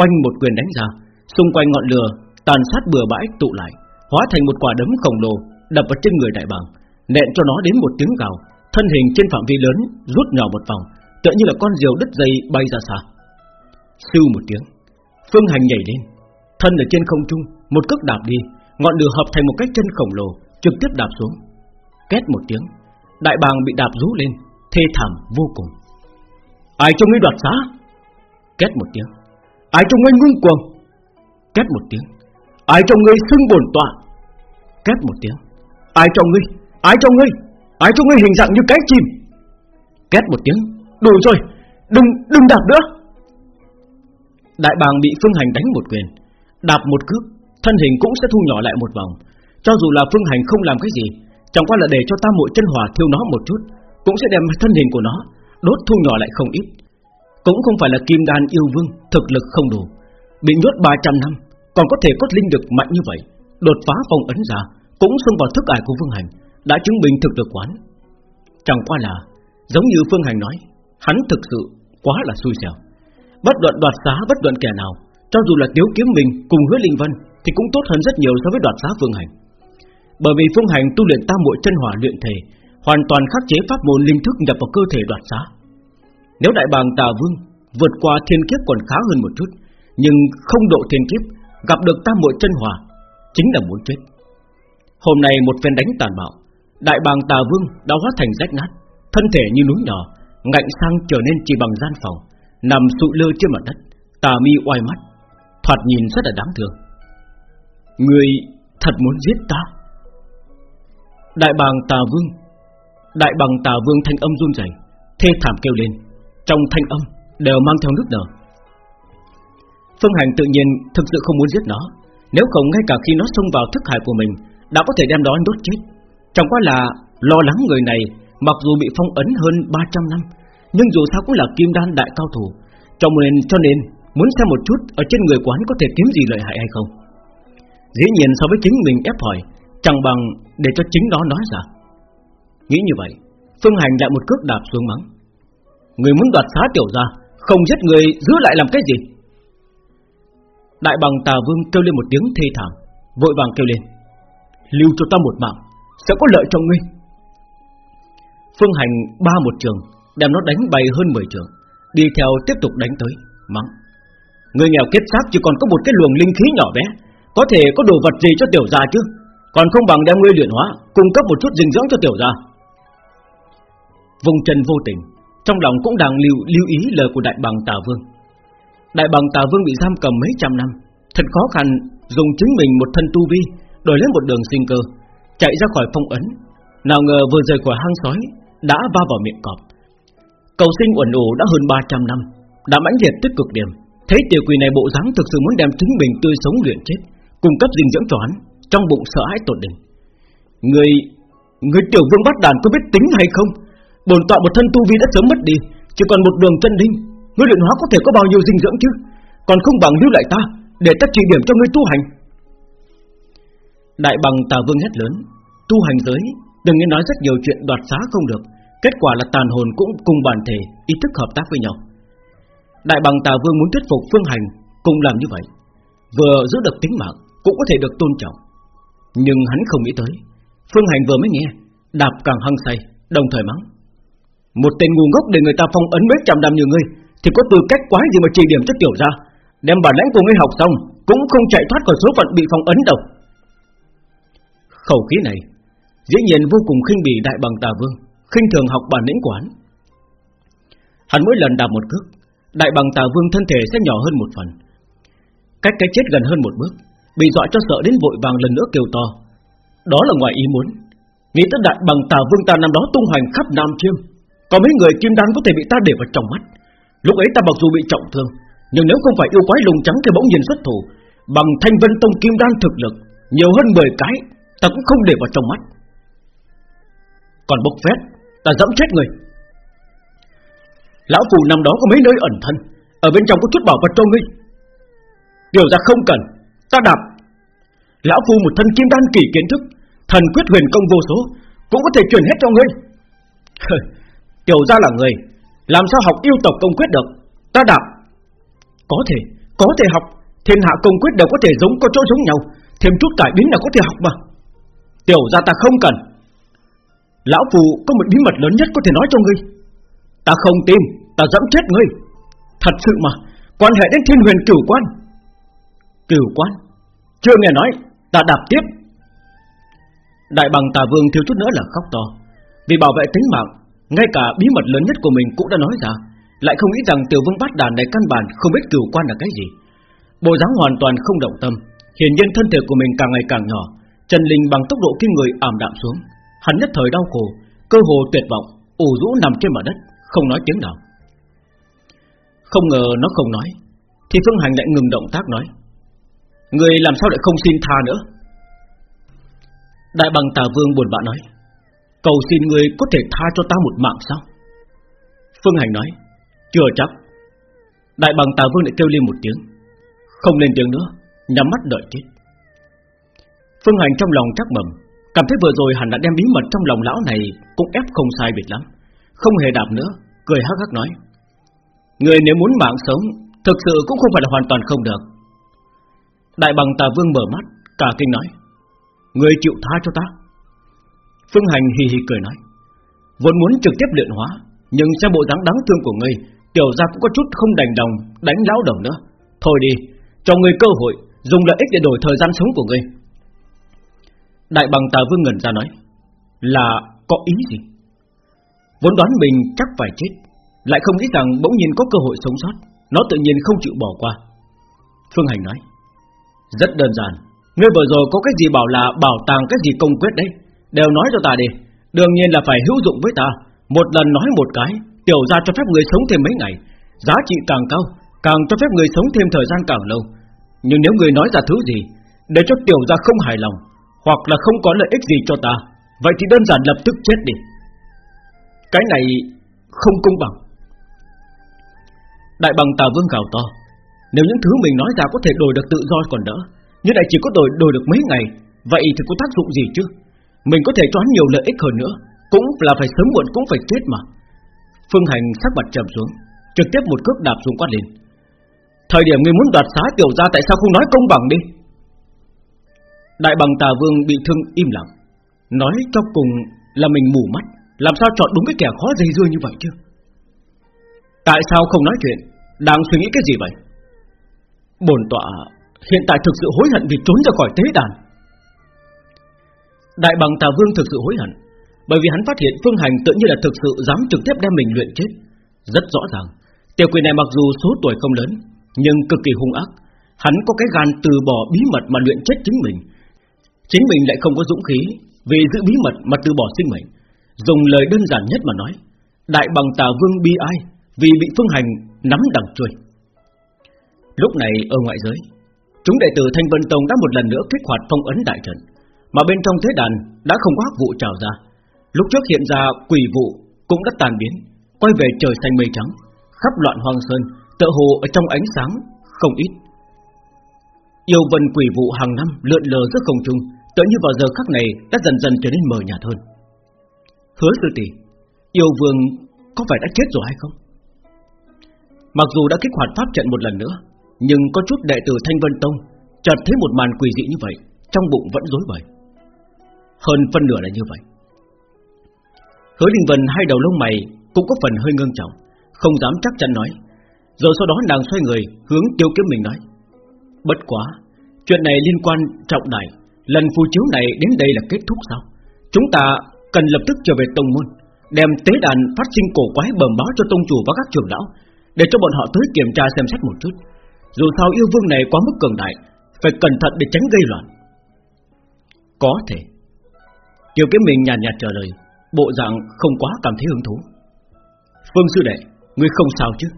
oanh một quyền đánh ra, xung quanh ngọn lửa tàn sát bừa bãi tụ lại, hóa thành một quả đấm khổng lồ đập vào trên người đại bàng, nện cho nó đến một tiếng gào, thân hình trên phạm vi lớn rút nhỏ một vòng, tựa như là con diều đứt dây bay ra xa. Sưu một tiếng, Phương Hành nhảy lên, thân ở trên không trung, một cước đạp đi, ngọn lửa hợp thành một cái chân khổng lồ, trực tiếp đạp xuống. Két một tiếng, đại bàng bị đạp rú lên, thê thảm vô cùng. Ai cho ngươi đoạt xá? Két một tiếng. Ai cho ngươi ngưng cuồng? Két một tiếng. Ai cho ngươi xưng bổn tọa? Két một tiếng. Ai cho ngươi? Ai cho ngươi? Ai cho ngươi hình dạng như cái chim? Két một tiếng. Đủ rồi, đừng đừng đạp nữa. Đại bàng bị Phương Hành đánh một quyền Đạp một cước Thân hình cũng sẽ thu nhỏ lại một vòng Cho dù là Phương Hành không làm cái gì Chẳng qua là để cho tam muội chân hỏa thiêu nó một chút, Cũng sẽ đem thân hình của nó, Đốt thu nhỏ lại không ít. Cũng không phải là kim đan yêu vương, Thực lực không đủ, Bị nhốt 300 năm, Còn có thể có linh lực mạnh như vậy, Đột phá phong ấn ra, Cũng xông vào thức ải của vương Hành, Đã chứng minh thực lực quán. Chẳng qua là, Giống như Phương Hành nói, Hắn thực sự quá là xui xẻo. Bất luận đoạt giá bất luận kẻ nào, Cho dù là Tiếu Kiếm Mình cùng hứa Linh Vân, Thì cũng tốt hơn rất nhiều so với đoạt giá Phương Hành. Bởi vì Phương Hành tu luyện tam muội chân hỏa luyện thể, Hoàn toàn khắc chế pháp môn linh thức nhập vào cơ thể đoạt giá Nếu đại bàng tà vương Vượt qua thiên kiếp còn khá hơn một chút, Nhưng không độ thiên kiếp, Gặp được tam muội chân hỏa Chính là muốn chết. Hôm nay một phen đánh tàn bạo, Đại bàng tà vương đã hóa thành rách nát, Thân thể như núi nhỏ, Ngạnh sang trở nên chỉ bằng gian phòng, Nằm sụi lơ trên mặt đất, Tà mi oai mắt, Thoạt nhìn rất là đáng thương. Người thật muốn giết ta? Đại bàng tà vương Đại bàng tà vương thanh âm run rẩy, Thê thảm kêu lên. Trong thanh âm đều mang theo nước nở. Phương Hành tự nhiên thực sự không muốn giết nó. Nếu không ngay cả khi nó xông vào thức hải của mình Đã có thể đem đó đốt chết. Chẳng qua là lo lắng người này Mặc dù bị phong ấn hơn 300 năm Nhưng dù sao cũng là kim đan đại cao thủ. Cho nên, cho nên Muốn xem một chút ở trên người quán có thể kiếm gì lợi hại hay không. Dĩ nhiên so với chính mình ép hỏi Chẳng bằng để cho chính nó nói ra. Nghĩ như vậy, Phương Hành lại một cước đạp xuống mắng. Người muốn đoạt xá tiểu ra Không giết người, giữ lại làm cái gì? Đại bằng tà vương kêu lên một tiếng thê thảm, Vội vàng kêu lên. Lưu cho ta một mạng, Sẽ có lợi cho ngươi. Phương Hành ba một trường, Đem nó đánh bay hơn 10 trường, Đi theo tiếp tục đánh tới, Mắng. Người nghèo kết xác chỉ còn có một cái luồng linh khí nhỏ bé, Có thể có đồ vật gì cho tiểu gia chứ? Còn không bằng đem ngươi luyện hóa Cung cấp một chút dinh dưỡng cho tiểu gia. Vùng trần vô tình Trong lòng cũng đang lưu, lưu ý lời của đại bằng tà vương. Đại bằng tà vương bị giam cầm mấy trăm năm Thật khó khăn Dùng chính mình một thân tu vi Đổi lấy một đường sinh cơ Chạy ra khỏi phong ấn. Nào ngờ vừa rời khỏi hang sói Đã va vào miệng cọp. Cầu sinh uẩn ủ đã hơn 300 năm Đã mãnh liệt tích cực điểm. Thấy tiểu quỷ này bộ dáng thực sự muốn đem chính mình tươi sống luyện chết Cung cấp dinh dưỡng cho hắn. Trong bụng sợ hãi tột đỉnh. Người Người tiểu vương bắt đàn có biết tính hay không? Bồn tọa một thân tu vi đã sớm mất đi, Chỉ còn một đường chân linh. Ngươi luyện hóa có thể có bao nhiêu dinh dưỡng chứ? Còn không bằng lưu lại ta, Để ta chỉ điểm cho ngươi tu hành. Đại bằng tà vương hét lớn, Tu hành giới, Đừng nghe nói rất nhiều chuyện đoạt xá không được. Kết quả là tàn hồn cũng cùng bản thể, Ý thức hợp tác với nhau. Đại bằng tà vương muốn thuyết phục phương hành Cùng làm như vậy. Vừa giữ được tính mạng, Cũng có thể được tôn trọng. Nhưng hắn không nghĩ tới. Phương hành vừa mới nghe, Đạp càng hăng say, Đồng thời mắng. Một tên ngu ngốc để người ta phong ấn mấy trăm năm như ngươi, Thì có tư cách quái gì mà chỉ điểm cho tiểu ra Đem bản lãnh của ngươi học xong, Cũng không chạy thoát khỏi số phận bị phong ấn đâu. Khẩu khí này, Dĩ nhiên vô cùng khinh bỉ đại bằng tà vương, khinh thường học bản lĩnh quán Hắn mỗi lần đạp một cước, Đại bằng tà vương thân thể sẽ nhỏ hơn một phần. Cách cái chết gần hơn một bước Bị dọa cho sợ đến vội vàng lần nữa kêu to. Đó là ngoài ý muốn. Nghĩ tới đại bằng tà vương ta năm đó tung hoành khắp Nam Chiêm Có mấy người kim đan có thể bị ta để vào trong mắt. Lúc ấy ta mặc dù bị trọng thương, Nhưng nếu không phải yêu quái lùng trắng thì bỗng nhiên xuất thủ, Bằng thanh vân tông kim đan thực lực, Nhiều hơn 10 cái, Ta cũng không để vào trong mắt. Còn bốc phét, Ta dẫm chết người. Lão phù năm đó có mấy nơi ẩn thân, Ở bên trong có chút bảo vật cho ngươi. Điều ra không cần Ta đạp. Lão phu một thân kim đan kỳ kiến thức Thần quyết huyền công vô số Cũng có thể truyền hết cho ngươi. Tiểu ra là người Làm sao học yêu tộc công quyết được? Ta đạp. Có thể, có thể học Thiên hạ công quyết đều có thể giống có chỗ giống nhau Thêm chút cải biến là có thể học mà. Tiểu ra ta không cần. Lão phù có một bí mật lớn nhất có thể nói cho ngươi. Ta không tin Ta dẫm chết ngươi. Thật sự mà Quan hệ đến thiên huyền cửu quan. Cửu quan? Chưa nghe nói, Ta đạp tiếp. Đại bằng tà vương thiếu chút nữa là khóc to. Vì bảo vệ tính mạng, Ngay cả bí mật lớn nhất của mình cũng đã nói ra. Lại không nghĩ rằng tiểu vương bát đàn này căn bản Không biết cửu quan là cái gì. Bộ dáng hoàn toàn không động tâm. Hiển nhiên thân thể của mình càng ngày càng nhỏ Trần Linh bằng tốc độ kinh người ảm đạm xuống. Hắn nhất thời đau khổ, Cơ hồ tuyệt vọng, ủ rũ nằm trên mặt đất, Không nói tiếng nào. Không ngờ nó không nói, Thì Phương Hành lại ngừng động tác nói. Người làm sao lại không xin tha nữa? Đại bằng tà vương buồn bã nói, Cầu xin người có thể tha cho ta một mạng sao? Phương Hành nói, Chưa chắc. Đại bằng tà vương lại kêu lên một tiếng, Không lên tiếng nữa, Nhắm mắt đợi chết. Phương Hành trong lòng chắc mầm, Cảm thấy vừa rồi hẳn đã đem bí mật trong lòng lão này Cũng ép không sai biệt lắm, Không hề đạp nữa, Cười hắc hắc nói, Người nếu muốn mạng sống, Thực sự cũng không phải là hoàn toàn không được. Đại bằng tà vương mở mắt, Cả kinh nói, Người chịu tha cho ta? Phương Hành hì hì cười nói, Vốn muốn trực tiếp luyện hóa, Nhưng xem bộ dáng đáng thương của ngươi Tiểu ra cũng có chút không đành đồng Đánh lão đồng nữa. Thôi đi, Cho ngươi cơ hội, Dùng lợi ích để đổi thời gian sống của ngươi Đại bằng tà vương ngẩn ra nói, Là có ý gì? Vốn đoán mình chắc phải chết, Lại không nghĩ rằng bỗng nhiên có cơ hội sống sót, Nó tự nhiên không chịu bỏ qua. Phương Hành nói rất đơn giản. Ngươi vừa rồi có cái gì bảo là bảo tàng cái gì công quyết đấy? Đều nói cho ta đi. Đương nhiên là phải hữu dụng với ta. Một lần nói một cái, Tiểu ra cho phép người sống thêm mấy ngày. Giá trị càng cao, Càng cho phép người sống thêm thời gian càng lâu. Nhưng nếu người nói ra thứ gì, Để cho tiểu ra không hài lòng, Hoặc là không có lợi ích gì cho ta, Vậy thì đơn giản lập tức chết đi. Cái này không công bằng. Đại bằng tà vương gào to. Nếu những thứ mình nói ra có thể đổi được tự do còn đỡ, Nhưng lại chỉ có đổi đổi được mấy ngày, Vậy thì có tác dụng gì chứ? Mình có thể cho hắn nhiều lợi ích hơn nữa, Cũng là phải sớm muộn cũng phải chết mà. Phương Hành sắc mặt trầm xuống, Trực tiếp một cước đạp xuống quát lên. Thời điểm người muốn đoạt xá tiểu ra Tại sao không nói công bằng đi? Đại bằng tà vương bị thương im lặng, Nói cho cùng là mình mù mắt, Làm sao chọn đúng cái kẻ khó dây dưa như vậy chứ? Tại sao không nói chuyện? Đang suy nghĩ cái gì vậy? Bồn tọa hiện tại thực sự hối hận Vì trốn ra khỏi tế đàn. Đại bằng tà vương thực sự hối hận, Bởi vì hắn phát hiện phương hành tự nhiên là thực sự Dám trực tiếp đem mình luyện chết. Rất rõ ràng, Tiểu quỷ này mặc dù số tuổi không lớn, Nhưng cực kỳ hung ác. Hắn có cái gan từ bỏ bí mật mà luyện chết chính mình. Chính mình lại không có dũng khí Vì giữ bí mật mà từ bỏ sinh mệnh. Dùng lời đơn giản nhất mà nói, Đại bằng tà vương bi ai Vì bị phương hành nắm đằng chuôi Lúc này ở ngoại giới, Chúng đệ tử Thanh Vân Tông đã một lần nữa kích hoạt phong ấn đại trận, Mà bên trong thế đàn đã không có hắc vụ trào ra. Lúc trước hiện ra quỷ vụ cũng đã tàn biến, Quay về trời xanh mây trắng, Khắp loạn hoang sơn, Tựa hồ ở trong ánh sáng không ít. Yêu vân quỷ vụ hàng năm lượn lờ giữa không trung, Tựa như vào giờ khắc này đã dần dần trở nên mờ nhạt hơn. Hứa sư tỷ, Yêu vương có phải đã chết rồi hay không? Mặc dù đã kích hoạt pháp trận một lần nữa nhưng có chút đệ tử Thanh Vân Tông Chợt thấy một màn quỷ dị như vậy, Trong bụng vẫn rối bời. Hơn phân nửa là như vậy. Hứa Linh Vân hai đầu lông mày Cũng có phần hơi ngưng trọng, Không dám chắc chắn nói. Rồi sau đó nàng xoay người, hướng tiêu kiếm mình nói, Bất quá, Chuyện này liên quan trọng đại, Lần phù chiếu này đến đây là kết thúc sao? Chúng ta cần lập tức trở về tông môn, Đem tế đàn phát sinh cổ quái bẩm báo cho tông chủ và các trưởng lão, Để cho bọn họ tới kiểm tra xem xét một chút. Dù sao yêu vương này quá mức cường đại Phải cẩn thận để tránh gây loạn. Có thể. Kiều kiếm mình nhàn nhạt, nhạt trả lời Bộ dạng không quá cảm thấy hứng thú. Phương sư đệ Ngươi không sao chứ?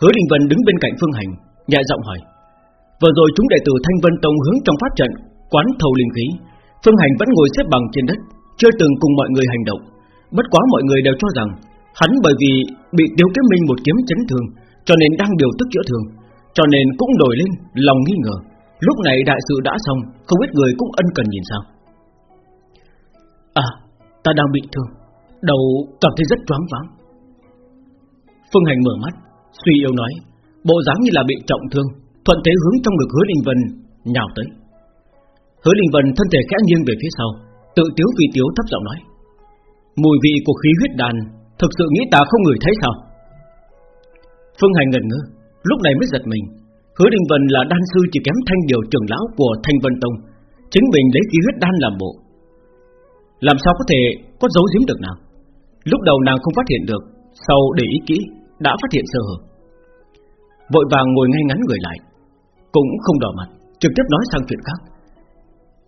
Hứa Đình Vân đứng bên cạnh Phương Hành Nhẹ giọng hỏi. Vừa rồi chúng đệ tử Thanh Vân Tông hướng trong pháp trận Quán thầu linh khí. Phương Hành vẫn ngồi xếp bằng trên đất Chưa từng cùng mọi người hành động. Bất quá mọi người đều cho rằng Hắn bởi vì bị Tiếu Kiếm Minh một kiếm chấn thương Cho nên đang điều tức chữa thương. Cho nên cũng đổi lên lòng nghi ngờ. Lúc này đại sự đã xong, Không biết người cũng ân cần nhìn sao À ta đang bị thương. Đầu cảm thấy rất choáng váng. Phương Hành mở mắt, Suy yếu nói, Bộ dáng như là bị trọng thương, Thuận thế hướng trong ngực hứa Linh Vân nhào tới. Hứa Linh Vân thân thể khẽ nghiêng về phía sau, Tự tiếu vì tiếu thấp giọng nói, Mùi vị của khí huyết đàn, Thực sự nghĩ ta không ngửi thấy sao? Phương Hành ngẩn ngơ Lúc này mới giật mình. Hứa Đình Vân là đan sư chỉ kém thanh điều trưởng lão của Thanh Vân Tông, Chính mình lấy khí huyết đan làm bộ. Làm sao có thể có giấu giếm được nào? Lúc đầu nàng không phát hiện được, Sau để ý kỹ, Đã phát hiện sơ hở. Vội vàng ngồi ngay ngắn người lại, Cũng không đỏ mặt, Trực tiếp nói sang chuyện khác.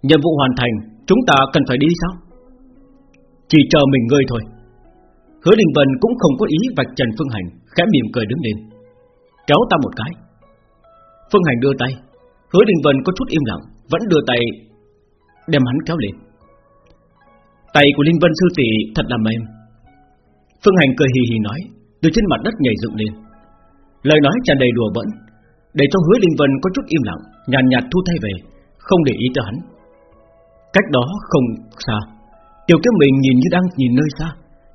Nhiệm vụ hoàn thành, Chúng ta cần phải đi sao? Chỉ chờ mình ngươi thôi. Hứa Đình Vân cũng không có ý vạch trần Phương Hành, Khẽ mỉm cười đứng lên. Kéo ta một cái. Phương Hành đưa tay Hứa Đình Vân có chút im lặng Vẫn đưa tay Đem hắn kéo lên. Tay của Linh Vân sư tỷ thật là mềm. Phương Hành cười hì hì nói Từ trên mặt đất nhảy dựng lên. Lời nói tràn đầy đùa bỡn Để cho hứa Linh Vân có chút im lặng Nhàn nhạt, thu tay về Không để ý tới hắn. Cách đó không xa Tiểu kiếm mình nhìn như đang nhìn nơi xa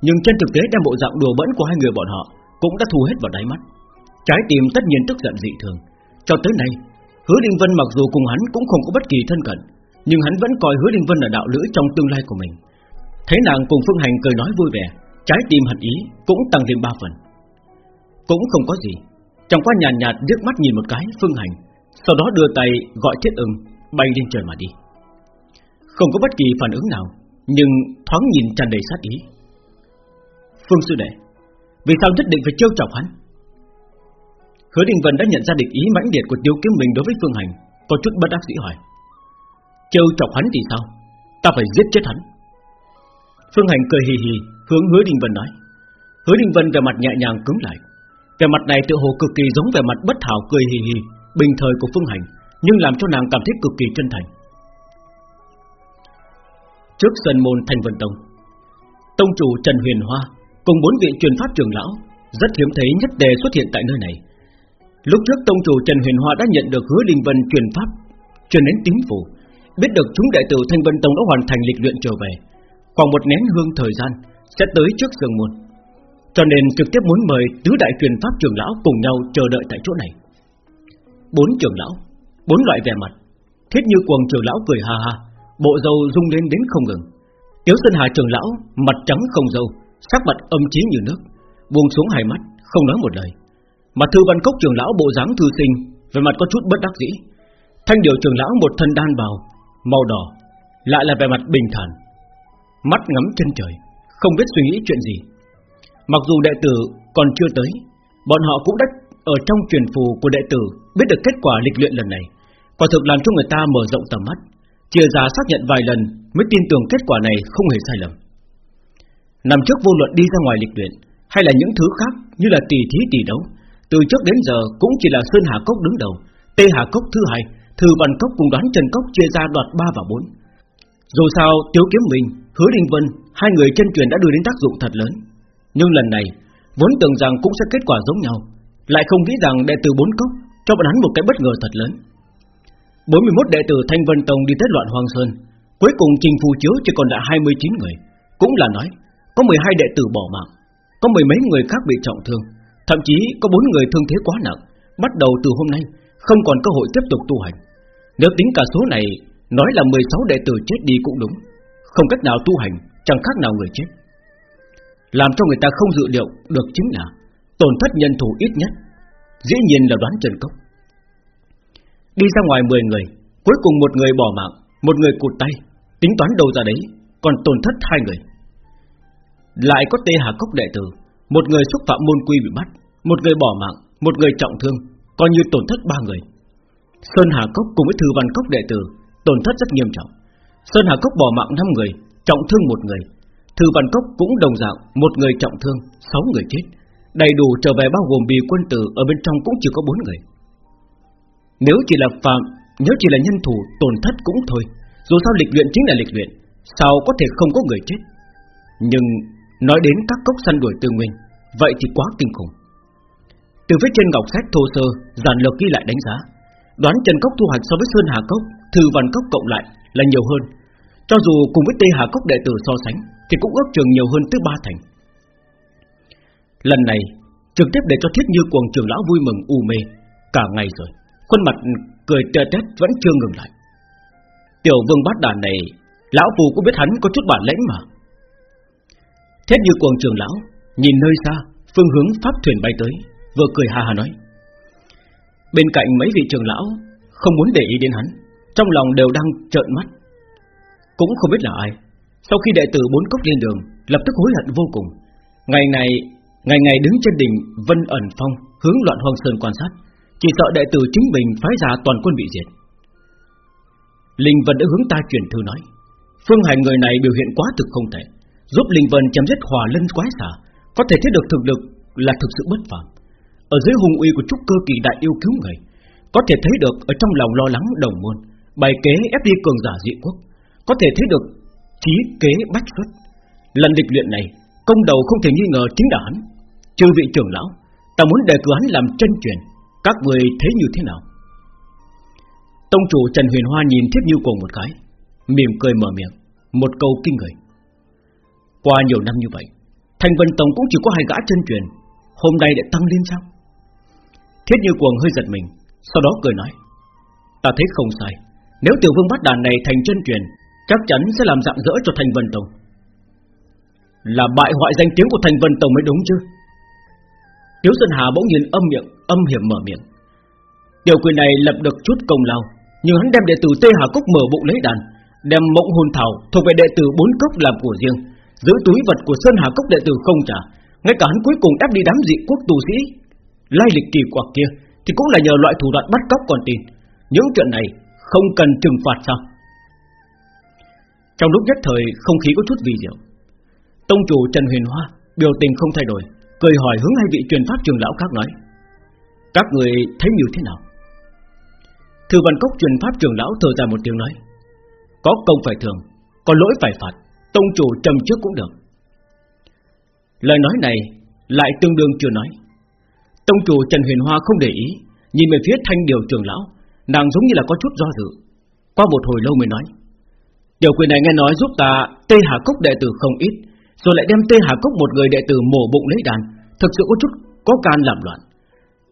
Nhưng trên thực tế đem bộ dạng đùa bỡn của hai người bọn họ Cũng đã thu hết vào đáy mắt. Trái tim tất nhiên tức giận dị thường. Cho tới nay Hứa Đình Vân mặc dù cùng hắn cũng không có bất kỳ thân cận Nhưng hắn vẫn coi Hứa Đình Vân là đạo lữ trong tương lai của mình. Thấy nàng cùng Phương Hành cười nói vui vẻ Trái tim hận ý cũng tăng thêm ba phần. Cũng không có gì Trong qua nhàn nhạt, nhạt liếc mắt nhìn một cái Phương Hành Sau đó đưa tay gọi thiết ưng Bay lên trời mà đi. Không có bất kỳ phản ứng nào Nhưng thoáng nhìn tràn đầy sát ý. Phương sư đệ Vì sao nhất định phải trêu chọc hắn? Hứa Đình Vân đã nhận ra địch ý mãnh liệt của Tiêu Kiếm Minh đối với Phương Hành, có chút bất đắc dĩ hỏi: "Trêu chọc hắn thì sao? Ta phải giết chết hắn." Phương Hành cười hì hì, hướng Hứa Đình Vân nói. Hứa Đình Vân về mặt nhẹ nhàng cứng lại, vẻ mặt này tựa hồ cực kỳ giống vẻ mặt bất hảo cười hì hì, bình thời của Phương Hành, nhưng làm cho nàng cảm thấy cực kỳ chân thành. Trước sân môn Thành Vân Tông, tông chủ Trần Huyền Hoa cùng bốn vị truyền pháp trưởng lão rất hiếm thấy nhất đề xuất hiện tại nơi này Lúc trước tông chủ Trần Huyền Hoa đã nhận được hứa Linh Vân truyền pháp, truyền đến tím phủ, biết được chúng đệ tử Thanh Vân Tông đã hoàn thành lịch luyện trở về, khoảng một nén hương thời gian sẽ tới trước sương muôn. cho nên trực tiếp muốn mời tứ đại truyền pháp trưởng lão cùng nhau chờ đợi tại chỗ này. Bốn trưởng lão, bốn loại vẻ mặt, thiết như cuồng trưởng lão cười ha ha, bộ râu rung lên đến không ngừng. Tiếu Sơn Hà trưởng lão mặt trắng không râu sắc mặt âm chí như nước, buông xuống hai mắt, không nói một lời. Mà Thư Văn Cốc trưởng lão bộ dáng thư sinh, về mặt có chút bất đắc dĩ. Thanh điều trưởng lão một thân đan bào màu đỏ, lại là vẻ mặt bình thản, mắt ngắm chân trời, không biết suy nghĩ chuyện gì. Mặc dù đệ tử còn chưa tới, bọn họ cũng đã ở trong truyền phù của đệ tử biết được kết quả lịch luyện lần này, quả thực làm cho người ta mở rộng tầm mắt, chia ra xác nhận vài lần mới tin tưởng kết quả này không hề sai lầm. Năm trước vô luận đi ra ngoài lịch luyện, hay là những thứ khác như là tỷ thí tỷ đấu, từ trước đến giờ cũng chỉ là Sơn Hà Cốc đứng đầu, Tê Hà Cốc thứ hai, Thư Văn Cốc cùng đoán Trần Cốc chia ra đoạt 3 và 4 Dù sao, Tiếu Kiếm Minh, Hứa Đình Vân, Hai người chân truyền đã đưa đến tác dụng thật lớn. Nhưng lần này, Vốn tưởng rằng cũng sẽ kết quả giống nhau, Lại không nghĩ rằng đệ tử bốn cốc Cho bọn hắn một cái bất ngờ thật lớn. 41 đệ tử Thanh Vân Tông đi tới loạn Hoàng Sơn, Cuối cùng trình phù chiếu chỉ còn lại 29 người. Cũng là nói, Có 12 đệ tử bỏ mạng, Có mười mấy người khác bị trọng thương. Thậm chí có bốn người thương thế quá nặng, Bắt đầu từ hôm nay, Không còn cơ hội tiếp tục tu hành. Nếu tính cả số này, Nói là 16 đệ tử chết đi cũng đúng. Không cách nào tu hành, Chẳng khác nào người chết. Làm cho người ta không dự liệu được chính là Tổn thất nhân thủ ít nhất, Dĩ nhiên là đoán Trần Cốc. Đi ra ngoài 10 người, Cuối cùng một người bỏ mạng, Một người cụt tay, Tính toán đâu ra đấy, Còn tổn thất hai người. Lại có tê hà cốc đệ tử một người xúc phạm môn quy bị bắt, Một người bỏ mạng, Một người trọng thương, Coi như tổn thất ba người. Sơn Hà Cốc cùng với Thư Văn Cốc đệ tử Tổn thất rất nghiêm trọng. Sơn Hà Cốc bỏ mạng 5 người, Trọng thương một người. Thư Văn Cốc cũng đồng dạng, Một người trọng thương 6 người chết. Đầy đủ trở về bao gồm bì quân tử, Ở bên trong cũng chỉ có 4 người. Nếu chỉ là phạm Nếu chỉ là nhân thủ, tổn thất cũng thôi. Dù sao lịch luyện chính là lịch luyện, Sao có thể không có người chết? Nhưng Nói đến các cốc săn đuổi tư nguyên, Vậy thì quá kinh khủng. Từ phía trên ngọc sách thô sơ, Giản lược ghi lại đánh giá. Đoán Trần Cốc thu hoạch so với Sơn Hà Cốc Thư Văn Cốc cộng lại là nhiều hơn. Cho dù cùng với Tây Hà Cốc đệ tử so sánh, Thì cũng ước trường nhiều hơn tới ba thành. Lần này, Trực tiếp để cho thiết như cuồng trường lão vui mừng u mê, Cả ngày rồi, Khuôn mặt cười tê tét vẫn chưa ngừng lại. Tiểu vương bát đàn này, Lão phù cũng biết hắn có chút bản lĩnh mà thế như cuồng trường lão, Nhìn nơi xa, Phương hướng pháp thuyền bay tới, Vừa cười ha ha nói. Bên cạnh mấy vị trường lão, Không muốn để ý đến hắn, Trong lòng đều đang trợn mắt. Cũng không biết là ai, Sau khi đệ tử bốn cốc lên đường, Lập tức hối hận vô cùng. Ngày này, Ngày ngày đứng trên đỉnh Vân ẩn phong, Hướng loạn hoang sơn quan sát, Chỉ sợ đệ tử chính mình phái ra toàn quân bị diệt. Linh Vân đã hướng ta truyền thư nói, Phương hành người này biểu hiện quá thực không thể Giúp Linh Vân chấm dứt hòa lân quái xả, Có thể thấy được thực lực là thực sự bất phàm. Ở dưới hùng uy của trúc cơ kỳ đại yêu cứu người, Có thể thấy được ở trong lòng lo lắng đồng môn, Bài kế ép đi cường giả dị quốc, Có thể thấy được trí kế bách xuất. Lần địch luyện này, Công đầu không thể nghi ngờ chính là hắn. Trừ vị trưởng lão, Ta muốn đề cử hắn làm chân truyền, Các người thấy như thế nào? Tông chủ Trần Huyền Hoa nhìn Thiết Như Cuồng một cái, Mỉm cười mở miệng, Một câu kinh người. Qua nhiều năm như vậy, Thành Vân Tông cũng chỉ có hai gã chân truyền, Hôm nay lại tăng lên sao? Thiết Như Cuồng hơi giật mình, Sau đó cười nói, Ta thấy không sai, Nếu tiểu vương bắt đàn này thành chân truyền, Chắc chắn sẽ làm dạng dỡ cho Thành Vân Tông Là bại hoại danh tiếng của Thành Vân Tông mới đúng chứ? Tiếu Sơn Hà bỗng nhiên âm miệng, Âm hiểm mở miệng. Tiểu quyền này lập được chút công lao, Nhưng hắn đem đệ tử Tê Hà Cốc mở bụng lấy đàn, Đem mộng hồn thảo thuộc về đệ tử bốn cốc làm của riêng. Giữ túi vật của Sơn Hà Cốc đệ tử không trả, Ngay cả hắn cuối cùng ép đi đám dị quốc tù sĩ. Lai lịch kỳ quặc kia Thì cũng là nhờ loại thủ đoạn bắt cóc còn tin Những chuyện này không cần trừng phạt sao? Trong lúc nhất thời không khí có chút vì diệu, Tông chủ Trần Huyền Hoa Biểu tình không thay đổi, Cười hỏi hướng hai vị truyền pháp trường lão khác nói, Các người thấy như thế nào? Thư văn cốc truyền pháp trường lão thở ra một tiếng nói, Có công phải thường Có lỗi phải phạt Tông chủ trầm trước cũng được. Lời nói này lại tương đương chưa nói. Tông chủ Trần Huyền Hoa không để ý, Nhìn về phía thanh điều trường lão, Nàng giống như là có chút do dự. Qua một hồi lâu mới nói Điều quyền này nghe nói giúp ta Tê Hà Cốc đệ tử không ít, Rồi lại đem Tê Hà Cốc một người đệ tử mổ bụng lấy đàn, Thực sự có chút có can làm loạn.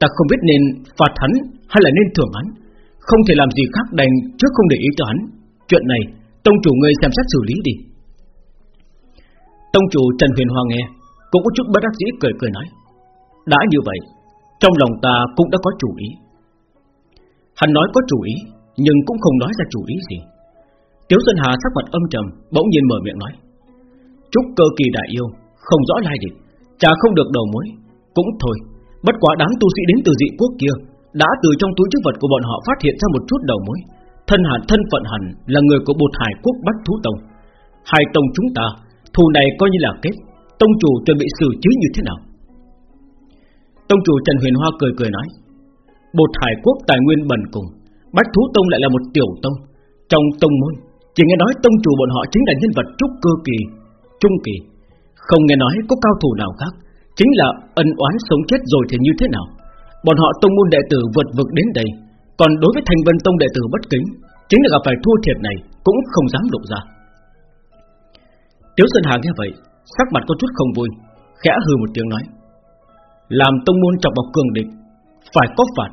Ta không biết nên phạt hắn Hay là nên thưởng hắn Không thể làm gì khác đành trước không để ý cho hắn. Chuyện này, Tông chủ ngươi xem xét xử lý đi. Tông chủ Trần Huyền Hoa nghe, Cũng có chút bất đắc dĩ cười cười nói, Đã như vậy, Trong lòng ta cũng đã có chủ ý. Hắn nói có chủ ý, Nhưng cũng không nói ra chủ ý gì. Tiếu Xuân Hà sắc mặt âm trầm, Bỗng nhiên mở miệng nói Trúc cơ kỳ đại yêu Không rõ lai địch Chả không được đầu mối. Cũng thôi, Bất quá đám tu sĩ đến từ dị quốc kia, Đã từ trong túi chức vật của bọn họ phát hiện ra một chút đầu mối. Thân hẳn thân phận hẳn Là người của bột hải quốc Bách Thú Tông. Hai tông chúng ta Thù này coi như là kết. Tông chủ chuẩn bị xử trí như thế nào? Tông chủ Trần Huyền Hoa cười cười nói, Bột hải quốc tài nguyên bần cùng, Bách Thú Tông lại là một tiểu tông. Trong tông môn, Chỉ nghe nói tông chủ bọn họ chính là nhân vật trúc cơ kỳ, Trung kỳ. Không nghe nói có cao thủ nào khác, Chính là ân oán sống chết rồi thì như thế nào? Bọn họ tông môn đệ tử vượt vực đến đây, Còn đối với thành vân tông đệ tử bất kính, Chính là gặp phải thua thiệt này Cũng không dám lộ ra. Tiếu Sơn Hà nghe vậy, Sắc mặt có chút không vui, Khẽ hừ một tiếng nói, Làm tông môn chọc vào cường địch, Phải có phạt.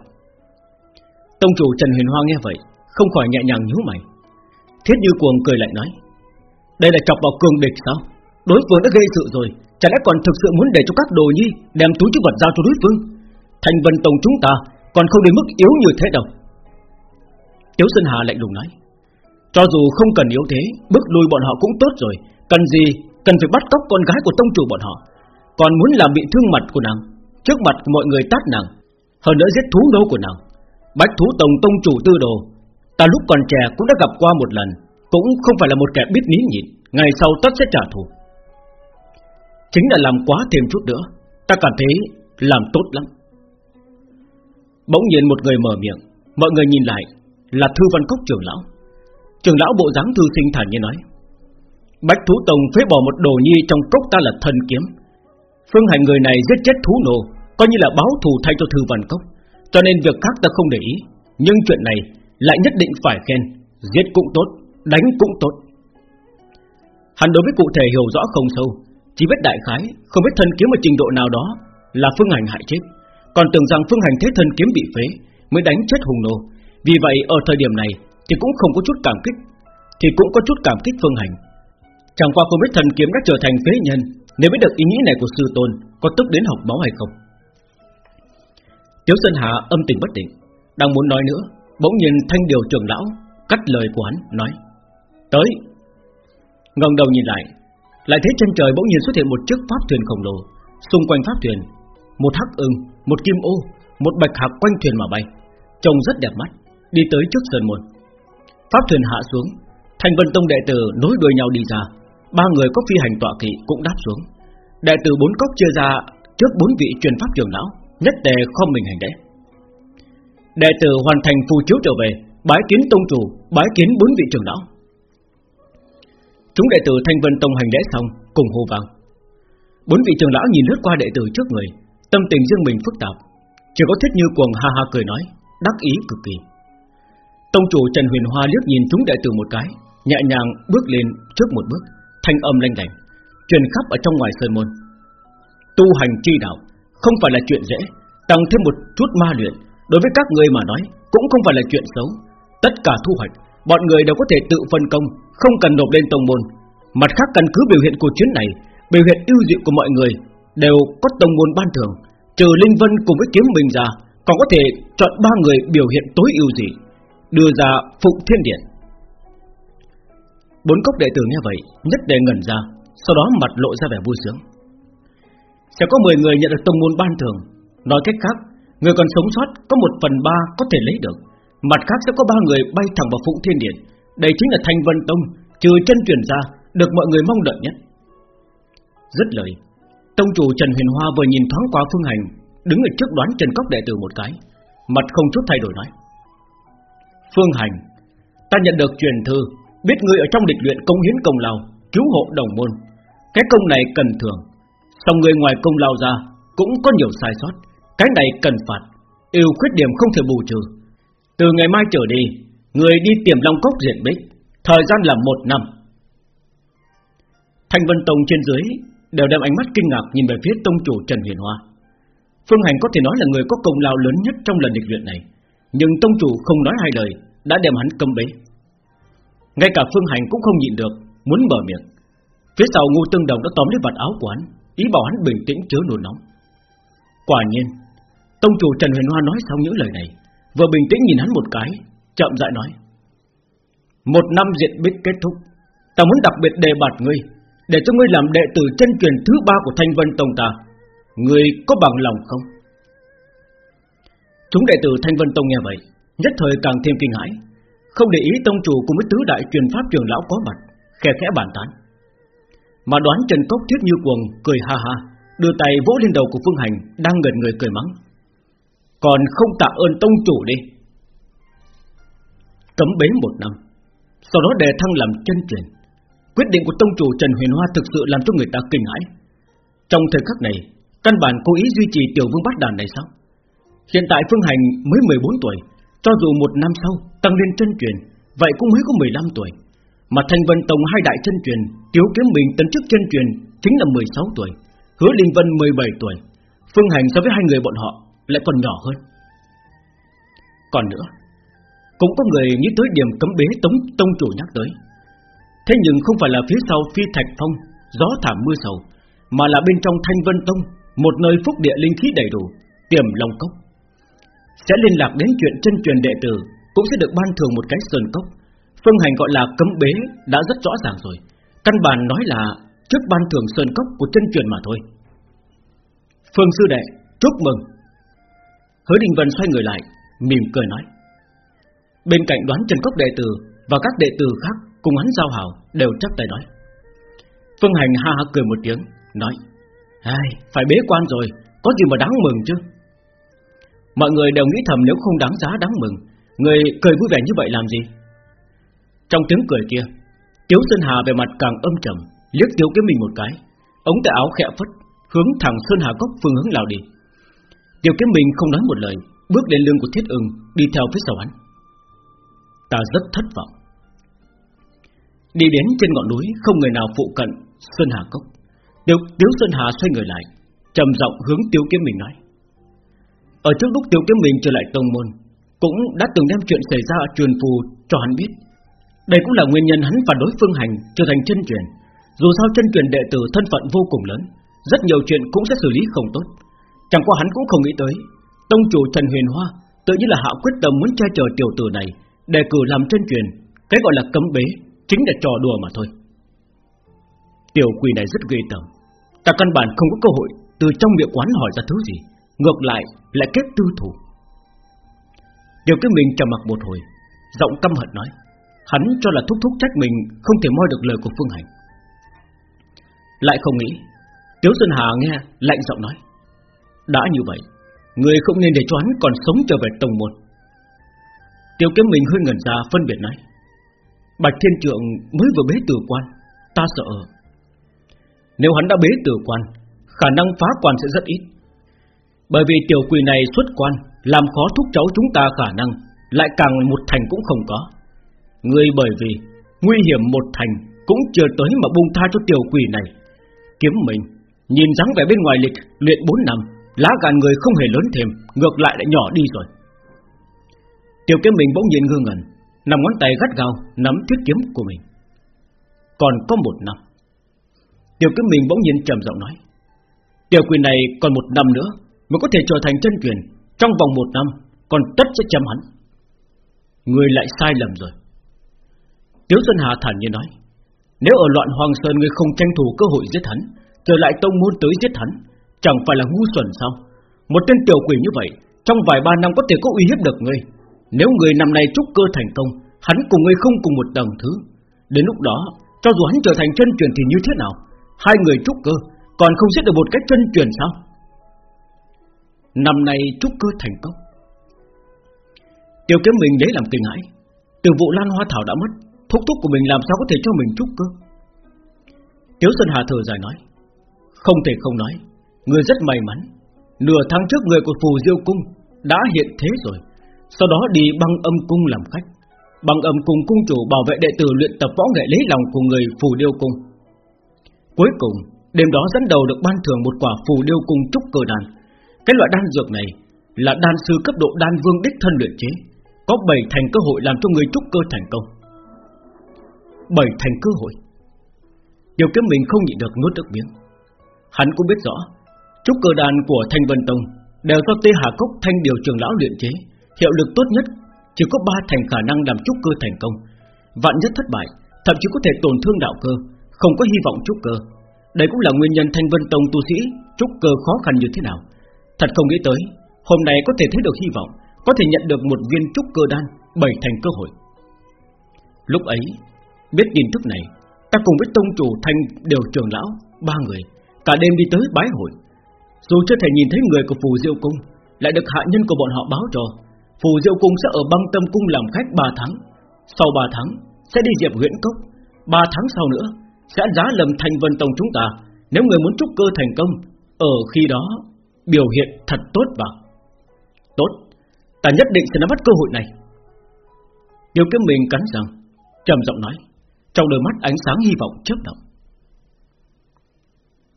Tông chủ Trần Huyền Hoa nghe vậy, Không khỏi nhẹ nhàng nhíu mày. Thiết như cuồng cười lại nói, Đây là chọc vào cường địch sao? Đối phương đã gây sự rồi Chả lẽ còn thực sự muốn để cho các đồ nhi Đem túi chức vật giao cho đối phương? Thành vân tông chúng ta Còn không đến mức yếu như thế đâu. Tiếu Sơn Hà lạnh lùng nói, Cho dù không cần yếu thế, Bước lui bọn họ cũng tốt rồi Cần gì Cần phải bắt cóc con gái của tông chủ bọn họ? Còn muốn làm bị thương mặt của nàng, Trước mặt mọi người tát nàng, Hơn nữa giết thú đô của nàng. Bách thú tổng tông chủ tư đồ, Ta lúc còn trẻ cũng đã gặp qua một lần, Cũng không phải là một kẻ biết nín nhịn, Ngày sau tất sẽ trả thù. Chính là làm quá thêm chút nữa, Ta cảm thấy làm tốt lắm. Bỗng nhiên một người mở miệng, Mọi người nhìn lại, Là Thư Văn Cốc trưởng lão. Trưởng lão bộ dáng thư sinh thản như nói Bách Thú Tông phế bỏ một đồ nhi trong cốc ta là thần kiếm. Phương hành người này giết chết thú nô Coi như là báo thù thay cho Thư Văn Cốc. Cho nên việc khác ta không để ý Nhưng chuyện này lại nhất định phải khen. Giết cũng tốt, đánh cũng tốt. Hắn đối với cụ thể hiểu rõ không sâu Chỉ biết đại khái Không biết thần kiếm ở trình độ nào đó Là phương hành hại chết. Còn tưởng rằng phương hành thế thần kiếm bị phế Mới đánh chết hùng nô. Vì vậy ở thời điểm này Thì cũng không có chút cảm kích Thì cũng có chút cảm kích phương hành. Chẳng qua không biết thần kiếm đã trở thành phế nhân Nếu biết được ý nghĩ này của sư tôn Có tức đến học máu hay không? Tiếu Sơn Hạ âm tình bất định Đang muốn nói nữa Bỗng nhiên thanh điều trưởng lão Cắt lời của hắn nói Tới. Ngẩng đầu nhìn lại Lại thấy trên trời bỗng nhiên xuất hiện một chiếc pháp thuyền khổng lồ Xung quanh pháp thuyền Một hắc ưng, một kim ô Một bạch hạc quanh thuyền mà bay Trông rất đẹp mắt Đi tới trước sơn môn. Pháp thuyền hạ xuống Thành vân tông đệ tử nối đuôi nhau đi ra Ba người có phi hành tọa kỵ cũng đáp xuống. Đệ tử bốn cốc chia ra Trước bốn vị truyền pháp trưởng lão, Nhất tề không mình hành lễ Đệ tử hoàn thành phù chiếu trở về, Bái kiến tông chủ, Bái kiến bốn vị trưởng lão. Chúng đệ tử Thanh Vân Tông hành lễ xong, Cùng hô vang. Bốn vị trưởng lão nhìn lướt qua đệ tử trước người, Tâm tình riêng mình phức tạp. Chỉ có thích như cuồng ha ha cười nói, Đắc ý cực kỳ. Tông chủ Trần Huyền Hoa liếc nhìn chúng đệ tử một cái, Nhẹ nhàng bước lên trước một bước. Thanh âm lanh lảnh Truyền khắp ở trong ngoài sơn môn. Tu hành chi đạo Không phải là chuyện dễ, Tăng thêm một chút ma luyện, Đối với các người mà nói Cũng không phải là chuyện xấu. Tất cả thu hoạch, Bọn người đều có thể tự phân công, Không cần nộp lên tông môn. Mặt khác, căn cứ biểu hiện của chuyến này, Biểu hiện ưu dị của mọi người Đều có tông môn ban thưởng. Trừ Linh Vân cùng với kiếm mình ra, Còn có thể chọn ba người biểu hiện tối ưu dị, Đưa ra Phụng Thiên Điện. Bốn cốc đệ tử nghe vậy, Nhất đề ngẩn ra, Sau đó mặt lộ ra vẻ vui sướng. Sẽ có 10 người nhận được tông môn ban thường Nói cách khác, Người còn sống sót có một phần ba có thể lấy được. Mặt khác sẽ có ba người bay thẳng vào Phụng Thiên Điện. Đây chính là Thanh Vân Tông, Trừ chân truyền ra, Được mọi người mong đợi nhất. Rất lời, Tông chủ Trần Huyền Hoa vừa nhìn thoáng qua phương hành, Đứng ở trước đoán Trần Cốc đệ tử một cái, Mặt không chút thay đổi nói. Phương hành, Ta nhận được truyền thư Biết ngươi ở trong địch luyện công hiến công lao, Cứu hộ đồng môn. Cái công này cần thường. Xong người ngoài công lao ra, Cũng có nhiều sai sót. Cái này cần phạt. Yêu khuyết điểm không thể bù trừ. Từ ngày mai trở đi, Người đi tìm Long Cốc diện bích. Thời gian là một năm. Thanh Vân Tông trên dưới Đều đem ánh mắt kinh ngạc nhìn về phía Tông chủ Trần Huyền Hoa. Phương Hành có thể nói là người có công lao lớn nhất trong lần địch luyện này. Nhưng Tông chủ không nói hai lời, Đã đem hắn cầm bế ngay cả Phương Hành cũng không nhịn được, Muốn mở miệng. Phía sau ngu tương đồng đã tóm lấy vạt áo của hắn, Ý bảo hắn bình tĩnh chứa nổi nóng. Quả nhiên, Tông chủ Trần Huyền Hoa nói xong những lời này, Vừa bình tĩnh nhìn hắn một cái, Chậm rãi nói, Một năm diện bích kết thúc, Ta muốn đặc biệt đề bạt ngươi, Để cho ngươi làm đệ tử chân truyền thứ ba của Thanh Vân Tông ta. Ngươi có bằng lòng không? Chúng đệ tử Thanh Vân Tông nghe vậy, Nhất thời càng thêm kinh hãi không để ý tông chủ cùng với tứ đại truyền pháp trường lão có mặt Khẽ khẽ bàn tán. Mà đoán Trần Cốc thiết như cuồng Cười ha ha, Đưa tay vỗ lên đầu của Phương Hành, Đang ngẩn người cười mắng. Còn không tạ ơn tông chủ đi. Cấm bế một năm, Sau đó đề thăng làm chân truyền. Quyết định của tông chủ Trần Huyền Hoa Thực sự làm cho người ta kinh hãi. Trong thời khắc này, Căn bản cố ý duy trì tiểu vương bát đàn này sao? Hiện tại Phương Hành mới 14 tuổi cho dù một năm sau, tăng lên chân truyền, Vậy cũng mới có 15 tuổi. Mà Thanh Vân Tông hai đại chân truyền, Tiếu Kiếm Bình tấn chức chân truyền Chính là 16 tuổi, Hứa Linh Vân 17 tuổi. Phương Hành so với hai người bọn họ lại còn nhỏ hơn. Còn nữa, Cũng có người nghĩ tới điểm cấm bế Tống, Tông chủ nhắc tới. Thế nhưng không phải là phía sau phi thạch phong, Gió thảm mưa sầu, Mà là bên trong Thanh Vân Tông, Một nơi phúc địa linh khí đầy đủ, Tiềm Long Cốc sẽ liên lạc đến chuyện chân truyền đệ tử, cũng sẽ được ban thường một cái sơn cốc. Phương hành gọi là cấm bế đã rất rõ ràng rồi. Căn bản nói là trước ban thường sơn cốc của chân truyền mà thôi. Phương sư đệ, chúc mừng. Hứa Đình Vân xoay người lại, mỉm cười nói. Bên cạnh đoán Trần Cốc đệ tử và các đệ tử khác cùng hắn giao hảo đều chắp tay nói. Phương Hành ha ha cười một tiếng, nói: "Ai, phải bế quan rồi, có gì mà đáng mừng chứ?" Mọi người đều nghĩ thầm nếu không đáng giá đáng mừng Người cười vui vẻ như vậy làm gì? Trong tiếng cười kia Tiếu Sơn Hà về mặt càng âm trầm Liếc Tiếu Kiếm mình một cái Ống tay áo khẽ phất Hướng thẳng Sơn Hà Cốc phương hướng lao đi. Tiếu Kiếm mình không nói một lời Bước lên lưng của Thiết ưng Đi theo phía sau hắn. Ta rất thất vọng. Đi đến trên ngọn núi Không người nào phụ cận Sơn Hà Cốc Tiếu, Tiếu Sơn Hà xoay người lại trầm giọng hướng Tiếu Kiếm mình nói ở trước lúc Tiểu Kiếm Minh trở lại tông môn, Cũng đã từng đem chuyện xảy ra ở truyền phù cho hắn biết. Đây cũng là nguyên nhân hắn phản đối phương hành Trở thành chân truyền. Dù sao chân truyền đệ tử thân phận vô cùng lớn, Rất nhiều chuyện cũng sẽ xử lý không tốt. Chẳng qua hắn cũng không nghĩ tới, Tông chủ Trần Huyền Hoa Tự nhiên là hạ quyết tâm muốn che chở tiểu tử này Đề cử làm chân truyền, Cái gọi là cấm bế Chính là trò đùa mà thôi. Tiểu quỷ này rất ghê tởm, Ta căn bản không có cơ hội Từ trong miệng quán hỏi ra thứ gì. Ngược lại lại kết tư thủ Điều cái mình trầm mặc một hồi, Giọng căm hận nói, Hắn cho là thúc thúc trách mình Không thể moi được lời của Phương Hành. Lại không nghĩ, Tiếu Xuân Hà nghe, lạnh giọng nói, Đã như vậy, Người không nên để cho hắn còn sống trở về tông một. Tiêu kiếm mình hơi ngẩn ra, phân biệt nói, Bạch Thiên Trượng mới vừa bế tử quan, Ta sợ. Nếu hắn đã bế tử quan, Khả năng phá quan sẽ rất ít. Bởi vì tiểu quỷ này xuất quan, Làm khó thúc cháu chúng ta khả năng, Lại càng một thành cũng không có. Người bởi vì Nguy hiểm một thành Cũng chưa tới mà buông tha cho tiểu quỷ này. Kiếm mình, Nhìn dáng vẻ bên ngoài lịch luyện 4 năm, Lá gan người không hề lớn thêm, Ngược lại lại nhỏ đi rồi. Tiểu kiếm mình bỗng nhiên ngơ ngẩn, Nằm ngón tay gắt gao Nắm thiết kiếm của mình. Còn có một năm. Tiểu kiếm mình bỗng nhiên trầm giọng nói, Tiểu quỷ này còn một năm nữa Mới có thể trở thành chân truyền, Trong vòng một năm, Còn tất sẽ chấm hắn Người lại sai lầm rồi. Tiếu Xuân Hà thản nhiên nói, Nếu ở loạn Hoàng Sơn người không tranh thủ cơ hội giết hắn, Trở lại tông môn tới giết hắn, Chẳng phải là ngu xuẩn sao? Một tên tiểu quỷ như vậy, Trong vài ba năm có thể có uy hiếp được ngươi. Nếu người năm nay trúc cơ thành công, Hắn cùng ngươi không cùng một tầng thứ. Đến lúc đó, Cho dù hắn trở thành chân truyền thì như thế nào? Hai người trúc cơ Còn không giết được một cách chân truyền sao? Năm nay trúc cơ thành công. Tiểu kiếm mình đấy làm kinh hãi Từ vụ lan hoa thảo đã mất, Thúc thúc của mình làm sao có thể cho mình trúc cơ? Tiếu Sơn Hà thở dài nói, Không thể không nói, Người rất may mắn. Nửa tháng trước người của Phù Diêu Cung Đã hiện thế rồi. Sau đó đi băng âm cung làm khách. Băng âm cung cung chủ bảo vệ đệ tử luyện tập võ nghệ lấy lòng của người Phù Điêu Cung. Cuối cùng, Đêm đó dẫn đầu được ban thưởng một quả Phù Điêu Cung trúc cơ đan cái loại đan dược này Là đan sư cấp độ đan vương đích thân luyện chế, Có bảy thành cơ hội làm cho người trúc cơ thành công. Bảy thành cơ hội. Điều kiếm mình không nhịn được nuốt nước miếng. Hắn cũng biết rõ, Trúc cơ đan của Thanh Vân Tông Đều do Tê Hà Cốc Thanh Điều Trường Lão luyện chế, Hiệu lực tốt nhất, Chỉ có ba thành khả năng làm trúc cơ thành công. Vạn nhất thất bại, Thậm chí có thể tổn thương đạo cơ, Không có hy vọng trúc cơ. Đây cũng là nguyên nhân Thanh Vân Tông tu sĩ Trúc cơ khó khăn như thế nào. Thật không nghĩ tới, Hôm nay có thể thấy được hy vọng, Có thể nhận được một viên trúc cơ đan Bảy thành cơ hội. Lúc ấy, Biết tin tức này, Ta cùng với tông chủ Thanh đều Trường Lão, Ba người, Cả đêm đi tới bái hội. Dù chưa thể nhìn thấy người của Phù Diêu Cung, Lại được hạ nhân của bọn họ báo cho. Phù Diêu Cung sẽ ở băng tâm cung làm khách 3 tháng. Sau 3 tháng, Sẽ đi diệp huyện cốc. 3 tháng sau nữa, Sẽ giá lầm thành vân tông chúng ta, Nếu người muốn trúc cơ thành công, Ở khi đó Biểu hiện thật tốt vào Tốt. Ta nhất định sẽ nắm bắt cơ hội này. Tiêu kiếm mình cắn răng, trầm giọng nói, Trong đôi mắt ánh sáng hy vọng chớp động.